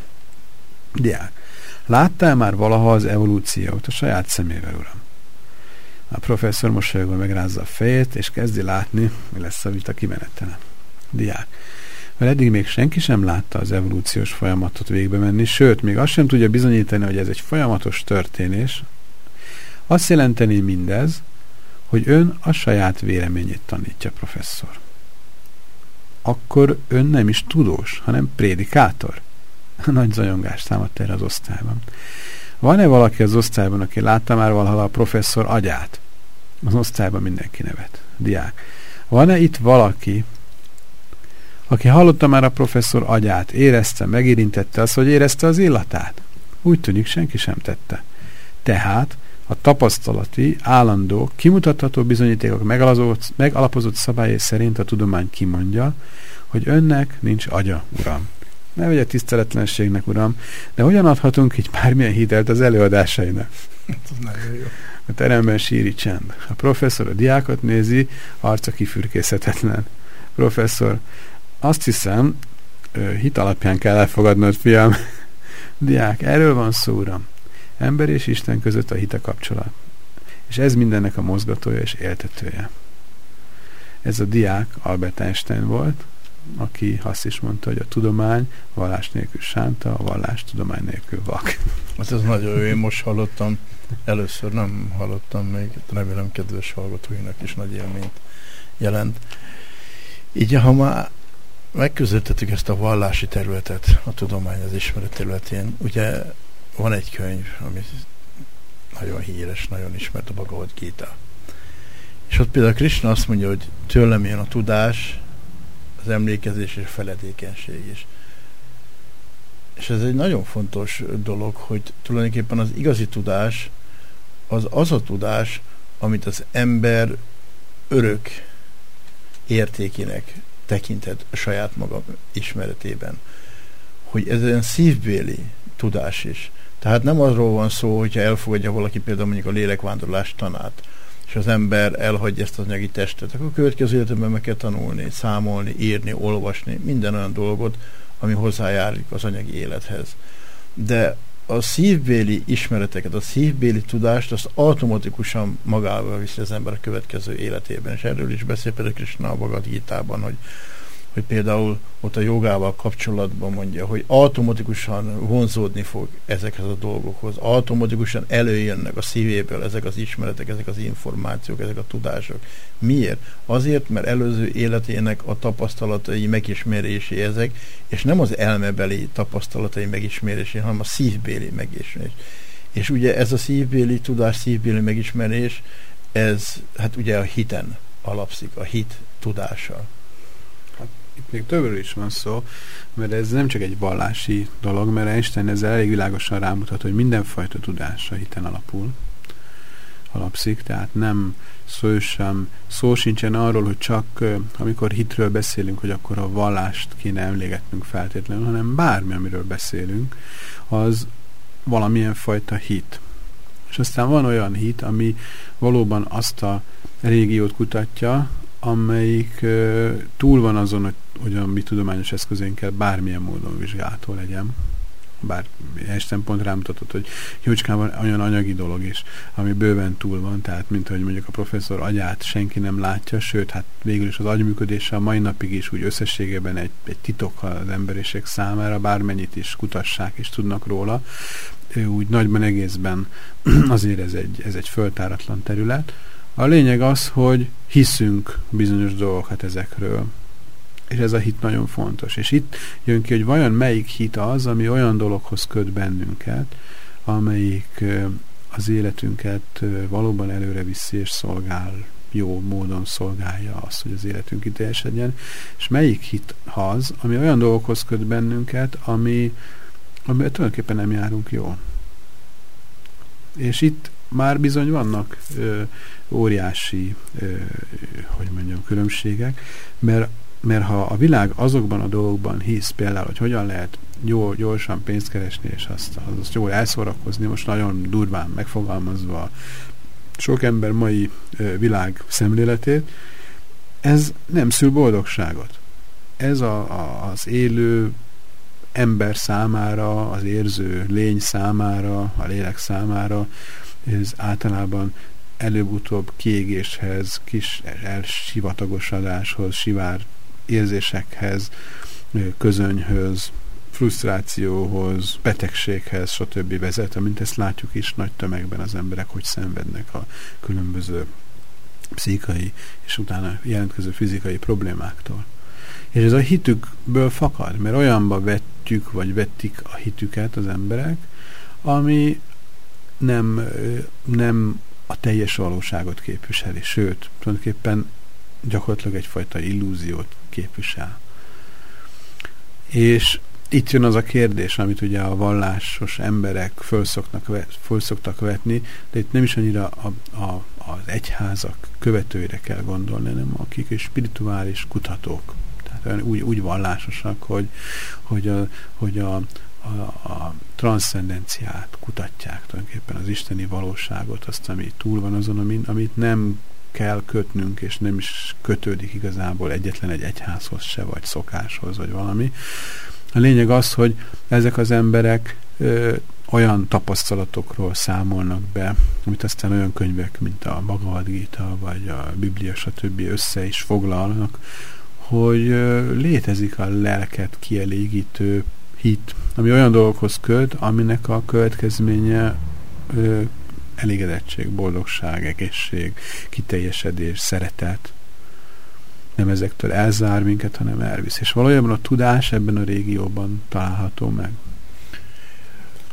Diák, láttál már valaha az evolúciót a saját szemével, uram? A professzor mosolyogva megrázza a fejét, és kezdi látni, mi lesz a vita kimenetele. Diák. Mert eddig még senki sem látta az evolúciós folyamatot végbe menni, sőt, még azt sem tudja bizonyítani, hogy ez egy folyamatos történés. Azt jelenteni mindez, hogy ön a saját véleményét tanítja, professzor. Akkor ön nem is tudós, hanem prédikátor. Nagy zajongás támadt erre az osztályban. Van-e valaki az osztályban, aki látta már valaha a professzor agyát? Az osztályban mindenki nevet. Diák. Van-e itt valaki, aki hallotta már a professzor agyát, érezte, megérintette azt, hogy érezte az illatát? Úgy tűnik, senki sem tette. Tehát a tapasztalati, állandó, kimutatható bizonyítékok megalapozott szabályai szerint a tudomány kimondja, hogy önnek nincs agya, uram. Ne vegye tiszteletlenségnek, uram, de hogyan adhatunk így bármilyen hitelt az előadásainak? Jó. A teremben síri csend. A professzor a diákot nézi, arca kifürkészhetetlen. Professzor, azt hiszem, hit alapján kell elfogadnod, fiam. Diák, erről van szó, uram. Ember és Isten között a hite kapcsolat. És ez mindennek a mozgatója és éltetője. Ez a diák Albert Einstein volt, aki azt is mondta, hogy a tudomány vallás nélkül sánta, a vallás tudomány nélkül vak. Hát ez nagyon jó, én most hallottam, először nem hallottam még, remélem kedves hallgatóinak is nagy élményt jelent. Így, ha már megközelítettük ezt a vallási területet, a tudomány az ismeret területén, ugye van egy könyv, ami nagyon híres, nagyon ismert, a Bhagavad Gita. És ott például Krishna azt mondja, hogy tőlem jön a tudás, az emlékezés és a feledékenység is. És ez egy nagyon fontos dolog, hogy tulajdonképpen az igazi tudás az az a tudás, amit az ember örök értékének tekintett a saját maga ismeretében. Hogy ez olyan szívbéli tudás is. Tehát nem arról van szó, hogyha elfogadja valaki például mondjuk a lélekvándorlás tanát, és az ember elhagyja ezt az anyagi testet, akkor a következő életben meg kell tanulni, számolni, írni, olvasni, minden olyan dolgot, ami hozzájárlik az anyagi élethez. De a szívbéli ismereteket, a szívbéli tudást, azt automatikusan magával viszi az ember a következő életében. És erről is beszél például Krishna a Bhagavad hogy hogy például ott a jogával kapcsolatban mondja, hogy automatikusan vonzódni fog ezekhez a dolgokhoz, automatikusan előjönnek a szívéből ezek az ismeretek, ezek az információk, ezek a tudások. Miért? Azért, mert előző életének a tapasztalatai megismerésé ezek, és nem az elmebeli tapasztalatai megismerésé, hanem a szívbéli megismerés. És ugye ez a szívbéli tudás, szívbéli megismerés, ez hát ugye a hiten alapszik, a hit tudással itt még többről is van szó, mert ez nem csak egy vallási dolog, mert Einstein ezzel elég világosan rámutat, hogy mindenfajta tudás a hiten alapul, alapszik, tehát nem szó sem, szó sincsen arról, hogy csak amikor hitről beszélünk, hogy akkor a vallást kéne emlégetnünk feltétlenül, hanem bármi, amiről beszélünk, az valamilyen fajta hit. És aztán van olyan hit, ami valóban azt a régiót kutatja, amelyik túl van azon, hogy, hogy a mi tudományos eszközénkkel bármilyen módon vizsgálható legyen. Bár Einstein pont rámutatott, hogy jócskán van olyan anyagi dolog is, ami bőven túl van, tehát mint hogy mondjuk a professzor agyát senki nem látja, sőt, hát végül is az agyműködése a mai napig is úgy összességében egy, egy titok az emberiség számára, bármennyit is kutassák és tudnak róla, úgy nagyban egészben azért ez egy, ez egy föltáratlan terület, a lényeg az, hogy hiszünk bizonyos dolgokat ezekről. És ez a hit nagyon fontos. És itt jön ki, hogy vajon melyik hit az, ami olyan dologhoz köt bennünket, amelyik az életünket valóban előre viszi és szolgál, jó módon szolgálja azt, hogy az életünk kiteljesedjen, és melyik hit az, ami olyan dolgokhoz köt bennünket, ami, amivel tulajdonképpen nem járunk jól. És itt már bizony vannak ö, óriási, ö, hogy mondjam, különbségek, mert, mert ha a világ azokban a dolgokban hisz, például, hogy hogyan lehet jól, gyorsan pénzt keresni, és azt, azt jól elszórakozni, most nagyon durván megfogalmazva sok ember mai ö, világ szemléletét, ez nem szül boldogságot. Ez a, a, az élő ember számára, az érző lény számára, a lélek számára ez általában előbb-utóbb kiégéshez, kis elsivatagosodáshoz, sivár érzésekhez, közönyhöz, frusztrációhoz, betegséghez, stb. vezet, amint ezt látjuk is nagy tömegben az emberek, hogy szenvednek a különböző pszichai és utána jelentkező fizikai problémáktól. És ez a hitükből fakad, mert olyanba vettük, vagy vettik a hitüket az emberek, ami nem, nem a teljes valóságot képviseli, sőt, tulajdonképpen gyakorlatilag egyfajta illúziót képvisel. És itt jön az a kérdés, amit ugye a vallásos emberek föl, szoknak vet, föl szoktak vetni, de itt nem is annyira a, a, az egyházak követőire kell gondolni, hanem akik spirituális kutatók. Tehát úgy, úgy vallásosak, hogy, hogy, a, hogy a, a, a transzcendenciát kutatják, tulajdonképpen az isteni valóságot, azt, ami túl van azon, amit, amit nem kell kötnünk, és nem is kötődik igazából egyetlen egy egyházhoz se, vagy szokáshoz, vagy valami. A lényeg az, hogy ezek az emberek ö, olyan tapasztalatokról számolnak be, amit aztán olyan könyvek, mint a Bhagavad Gita, vagy a Biblia, stb. össze is foglalnak, hogy ö, létezik a lelket kielégítő hit, ami olyan dolgokhoz köt, aminek a következménye ö, elégedettség, boldogság, egészség, kiteljesedés, szeretet. Nem ezektől elzár minket, hanem elvisz. És valójában a tudás ebben a régióban található meg.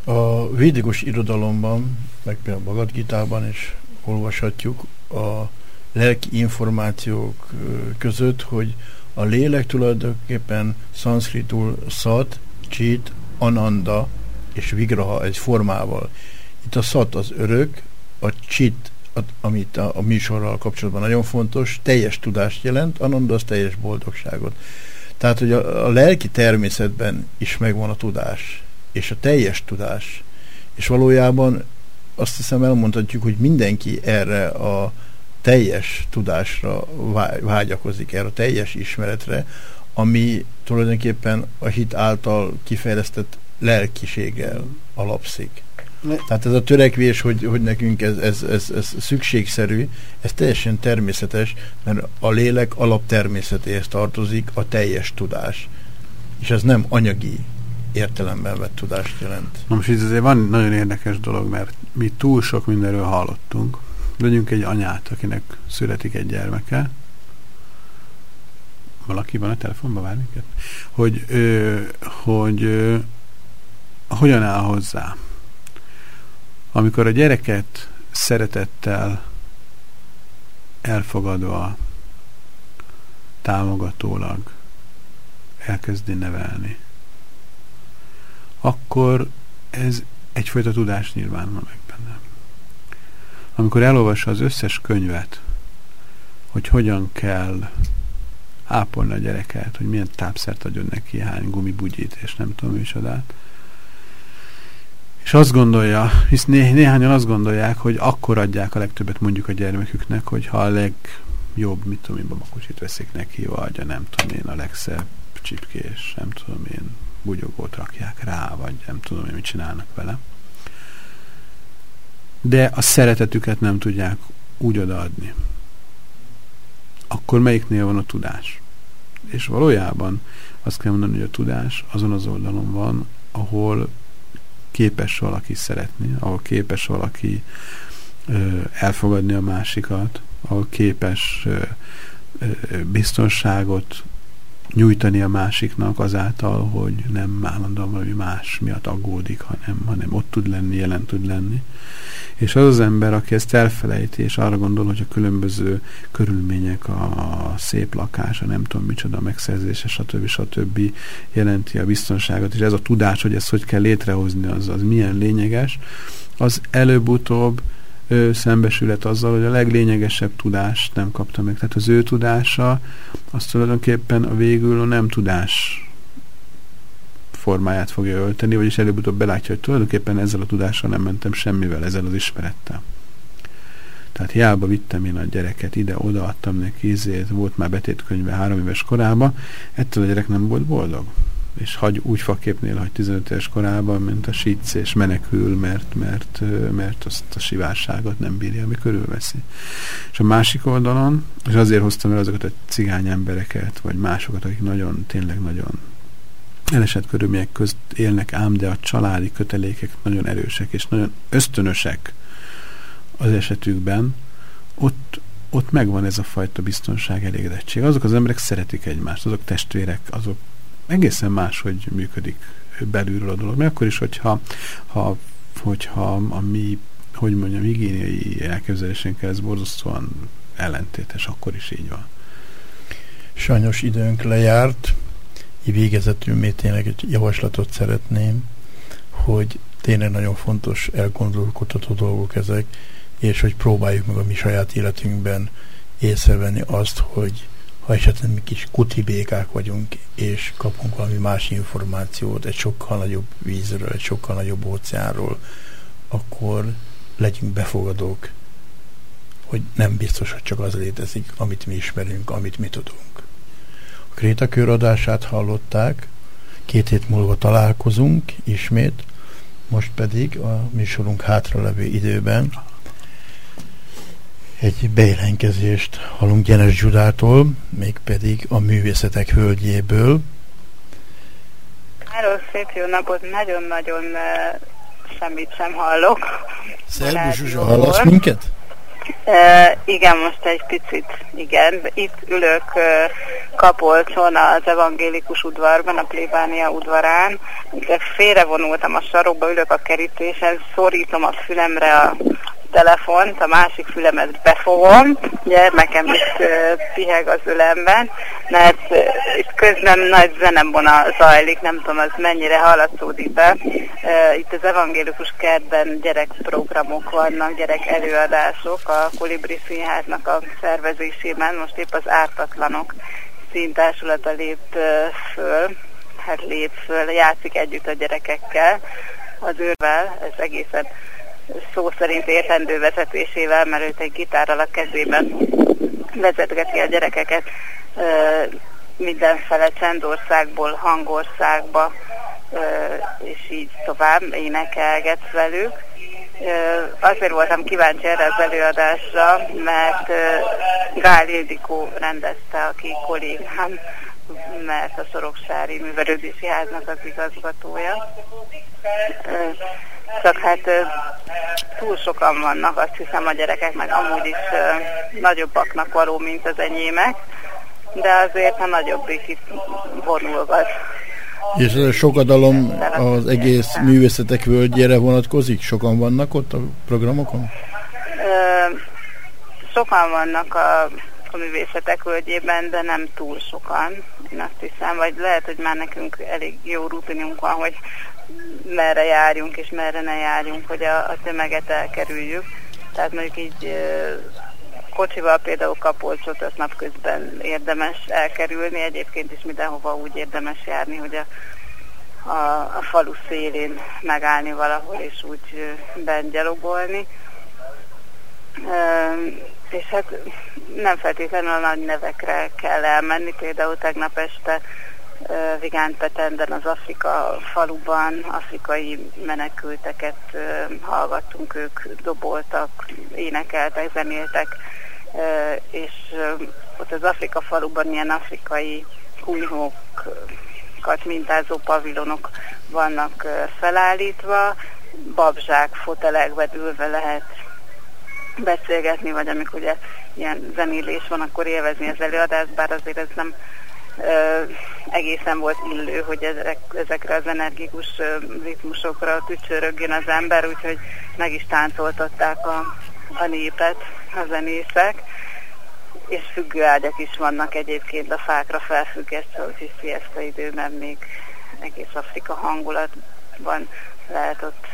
A védikus irodalomban, meg például Gita-ban is olvashatjuk a lelki információk között, hogy a lélek tulajdonképpen szanszkritul szat, Csit, Ananda és Vigraha egy formával. Itt a szat az örök, a csit, amit a, a műsorral kapcsolatban nagyon fontos, teljes tudást jelent, anond az teljes boldogságot. Tehát, hogy a, a lelki természetben is megvan a tudás, és a teljes tudás. És valójában azt hiszem elmondhatjuk, hogy mindenki erre a teljes tudásra vágyakozik, erre a teljes ismeretre, ami tulajdonképpen a hit által kifejlesztett lelkiséggel alapszik. Tehát ez a törekvés, hogy, hogy nekünk ez, ez, ez, ez szükségszerű, ez teljesen természetes, mert a lélek alaptermészetéhez tartozik a teljes tudás. És ez nem anyagi értelemben vett tudást jelent. Na most itt azért van nagyon érdekes dolog, mert mi túl sok mindenről hallottunk. Vegyünk egy anyát, akinek születik egy gyermeke, valaki van a telefonban, vár minket? Hogy, ö, hogy ö, hogyan áll hozzá. Amikor a gyereket szeretettel elfogadva, támogatólag elkezdi nevelni, akkor ez egyfajta tudás nyilvánul meg benne. Amikor elolvassa az összes könyvet, hogy hogyan kell ápolni a gyereket, hogy milyen tápszert adjon neki, hány gumibugyit, és nem tudom micsodát. És azt gondolja, hisz né néhányan azt gondolják, hogy akkor adják a legtöbbet mondjuk a gyermeküknek, hogy ha a legjobb, mit tudom én, babakocsit veszik neki, vagy a nem tudom én, a legszebb csipkés, nem tudom én, bugyogót rakják rá, vagy nem tudom én, mit csinálnak vele. De a szeretetüket nem tudják úgy odaadni. Akkor melyiknél van a tudás? És valójában azt kell mondani, hogy a tudás azon az oldalon van, ahol képes valaki szeretni, ahol képes valaki elfogadni a másikat, ahol képes biztonságot nyújtani a másiknak azáltal, hogy nem állandóan valami más miatt aggódik, hanem, hanem ott tud lenni, jelen tud lenni. És az az ember, aki ezt elfelejti, és arra gondol, hogy a különböző körülmények, a szép lakás, a nem tudom micsoda megszerzése, stb. stb. jelenti a biztonságot, és ez a tudás, hogy ezt hogy kell létrehozni, az, az milyen lényeges, az előbb-utóbb ő szembesülhet azzal, hogy a leglényegesebb tudást nem kapta meg. Tehát az ő tudása az tulajdonképpen a végül a nem tudás formáját fogja ölteni, vagyis előbb-utóbb belátja, hogy tulajdonképpen ezzel a tudással nem mentem semmivel, ezzel az ismerettel. Tehát hiába vittem én a gyereket ide, oda adtam neki ízét, volt már betétkönyve három éves korában, ettől a gyerek nem volt boldog és hagy úgy faképnél, hogy 15 éves korában, mint a síc, és menekül, mert, mert, mert azt a sivárságot nem bírja, ami körülveszi. És a másik oldalon, és azért hoztam el azokat a cigány embereket, vagy másokat, akik nagyon, tényleg nagyon elesett körülmények közt élnek, ám de a családi kötelékek nagyon erősek, és nagyon ösztönösek az esetükben, ott, ott megvan ez a fajta biztonság, elégedettség. Azok az emberek szeretik egymást, azok testvérek, azok egészen más, hogy működik belülről a dolog. Mert akkor is, hogyha ha, hogyha a mi, hogy mondjam, higiéniai elképzelésénkkel ez borzasztóan ellentétes, akkor is így van. Sajnos időnk lejárt, végezetül még tényleg egy javaslatot szeretném, hogy tényleg nagyon fontos elgondolkodható dolgok ezek, és hogy próbáljuk meg a mi saját életünkben észrevenni azt, hogy ha esetleg mi kis kutibékák vagyunk, és kapunk valami más információt egy sokkal nagyobb vízről, egy sokkal nagyobb óceánról, akkor legyünk befogadók, hogy nem biztos, hogy csak az létezik, amit mi ismerünk, amit mi tudunk. A Krétakör adását hallották, két hét múlva találkozunk ismét, most pedig a műsorunk hátralevő időben egy bejelentkezést hallunk Gyenes Zsudától, mégpedig a művészetek hölgyéből. Hello, szép jó napot, nagyon-nagyon uh, semmit sem hallok. Szerbus Zsuzsa, hallasz minket? Uh, igen, most egy picit, igen. Itt ülök uh, Kapolcson az evangélikus udvarban, a plébánia udvarán, de félrevonultam a sarokba, ülök a kerítésen, szorítom a fülemre a telefont, a másik fülemet befogom, gyermekem is uh, piheg az ölemben, mert itt közben nagy zenebona zajlik, nem tudom, az mennyire hallatszódik be. Itt az evangélikus kertben gyerekprogramok vannak, gyerek előadások a Kolibri Színháznak a szervezésében, most épp az ártatlanok színtársulata lép föl, hát lép föl, játszik együtt a gyerekekkel, az őrvel, ez egészen szó szerint értendő vezetésével, mert őt egy gitárral a kezében vezetgeti a gyerekeket mindenfele csendországból hangországba, és így tovább énekelget velük. Azért voltam kíváncsi erre az előadásra, mert Gál Ildikó rendezte, aki kollégám, mert a Soroksári Művelődési Háznak az igazgatója. Csak hát túl sokan vannak, azt hiszem a gyerekek meg amúgy is nagyobbaknak való, mint az enyémek, de azért a nagyobbik itt vonulgat. És ez a sokadalom az egész művészetek völgyére vonatkozik? Sokan vannak ott a programokon? Sokan vannak a a művészetek völgyében, de nem túl sokan, én azt hiszem, vagy lehet, hogy már nekünk elég jó rutinunk van, hogy merre járjunk és merre ne járjunk, hogy a, a tömeget elkerüljük. Tehát mondjuk így kocsival például Kapolcsot azt napközben érdemes elkerülni, egyébként is mindenhova úgy érdemes járni, hogy a, a, a falu szélén megállni valahol és úgy bengyalogolni és hát nem feltétlenül a nagy nevekre kell elmenni, például tegnap este Vigán Petenden az Afrika faluban afrikai menekülteket hallgattunk, ők doboltak, énekeltek, zenéltek, és ott az Afrika faluban ilyen afrikai kunyhókat mintázó pavilonok vannak felállítva, babzsák, fotelekbe ülve lehet beszélgetni, vagy amikor ugye ilyen zenélés van, akkor élvezni az előadást, bár azért ez nem egészen volt illő, hogy ezek, ezekre az energikus ritmusokra tücsörögjön az ember, úgyhogy meg is táncoltatták a, a népet, a zenészek, és függőágyak is vannak egyébként a fákra felfüggesztve, úgyhogy sziaszta időben még egész Afrika hangulatban lehet ott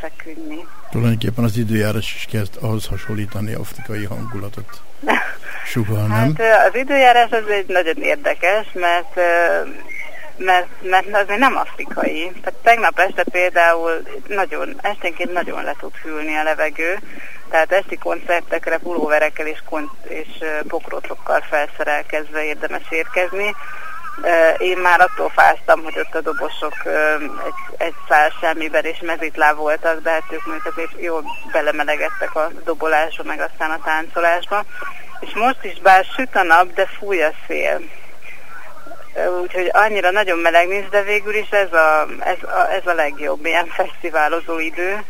feküdni. Tulajdonképpen az időjárás is kezd ahhoz hasonlítani afrikai hangulatot. Sugal, nem? Hát az időjárás az egy nagyon érdekes, mert mert, mert azért nem afrikai. Tehát tegnap este például nagyon, esténként nagyon le tud hűlni a levegő, tehát esti koncertekre pulóverekkel és, kont- és pokrócokkal felszerelkezve érdemes érkezni. Én már attól fáztam, hogy ott a dobosok egy, egy szál semmiben és mezitláb voltak, de hát ők mondjuk azért jól belemelegedtek a dobolásba, meg aztán a táncolásba. És most is bár süt a nap, de fúj a szél. Úgyhogy annyira nagyon meleg nincs, de végül is ez a, ez a, ez a legjobb ilyen fesztiválozó idő,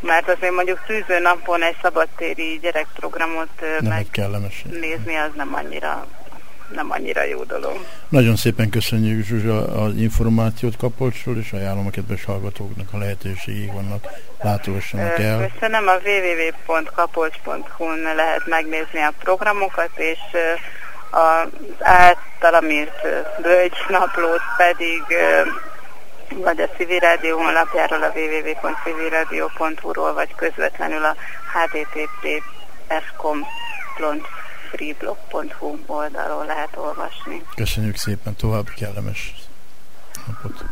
mert azért mondjuk tűző napon egy szabadtéri gyerekprogramot megnézni, az nem annyira nem annyira jó dolog. Nagyon szépen köszönjük Zsuzsa az információt Kapolcsról, és ajánlom a kedves hallgatóknak a lehetőségig vannak, látogassanak el. Köszönöm, a www.kapolcs.hu-n lehet megnézni a programokat, és az általam írt naplót pedig vagy a Civil Rádió honlapjáról, a www.civilradio.hu-ról, vagy közvetlenül a http.fcom freeblog.hu oldalról lehet olvasni. Köszönjük szépen, további kellemes napot!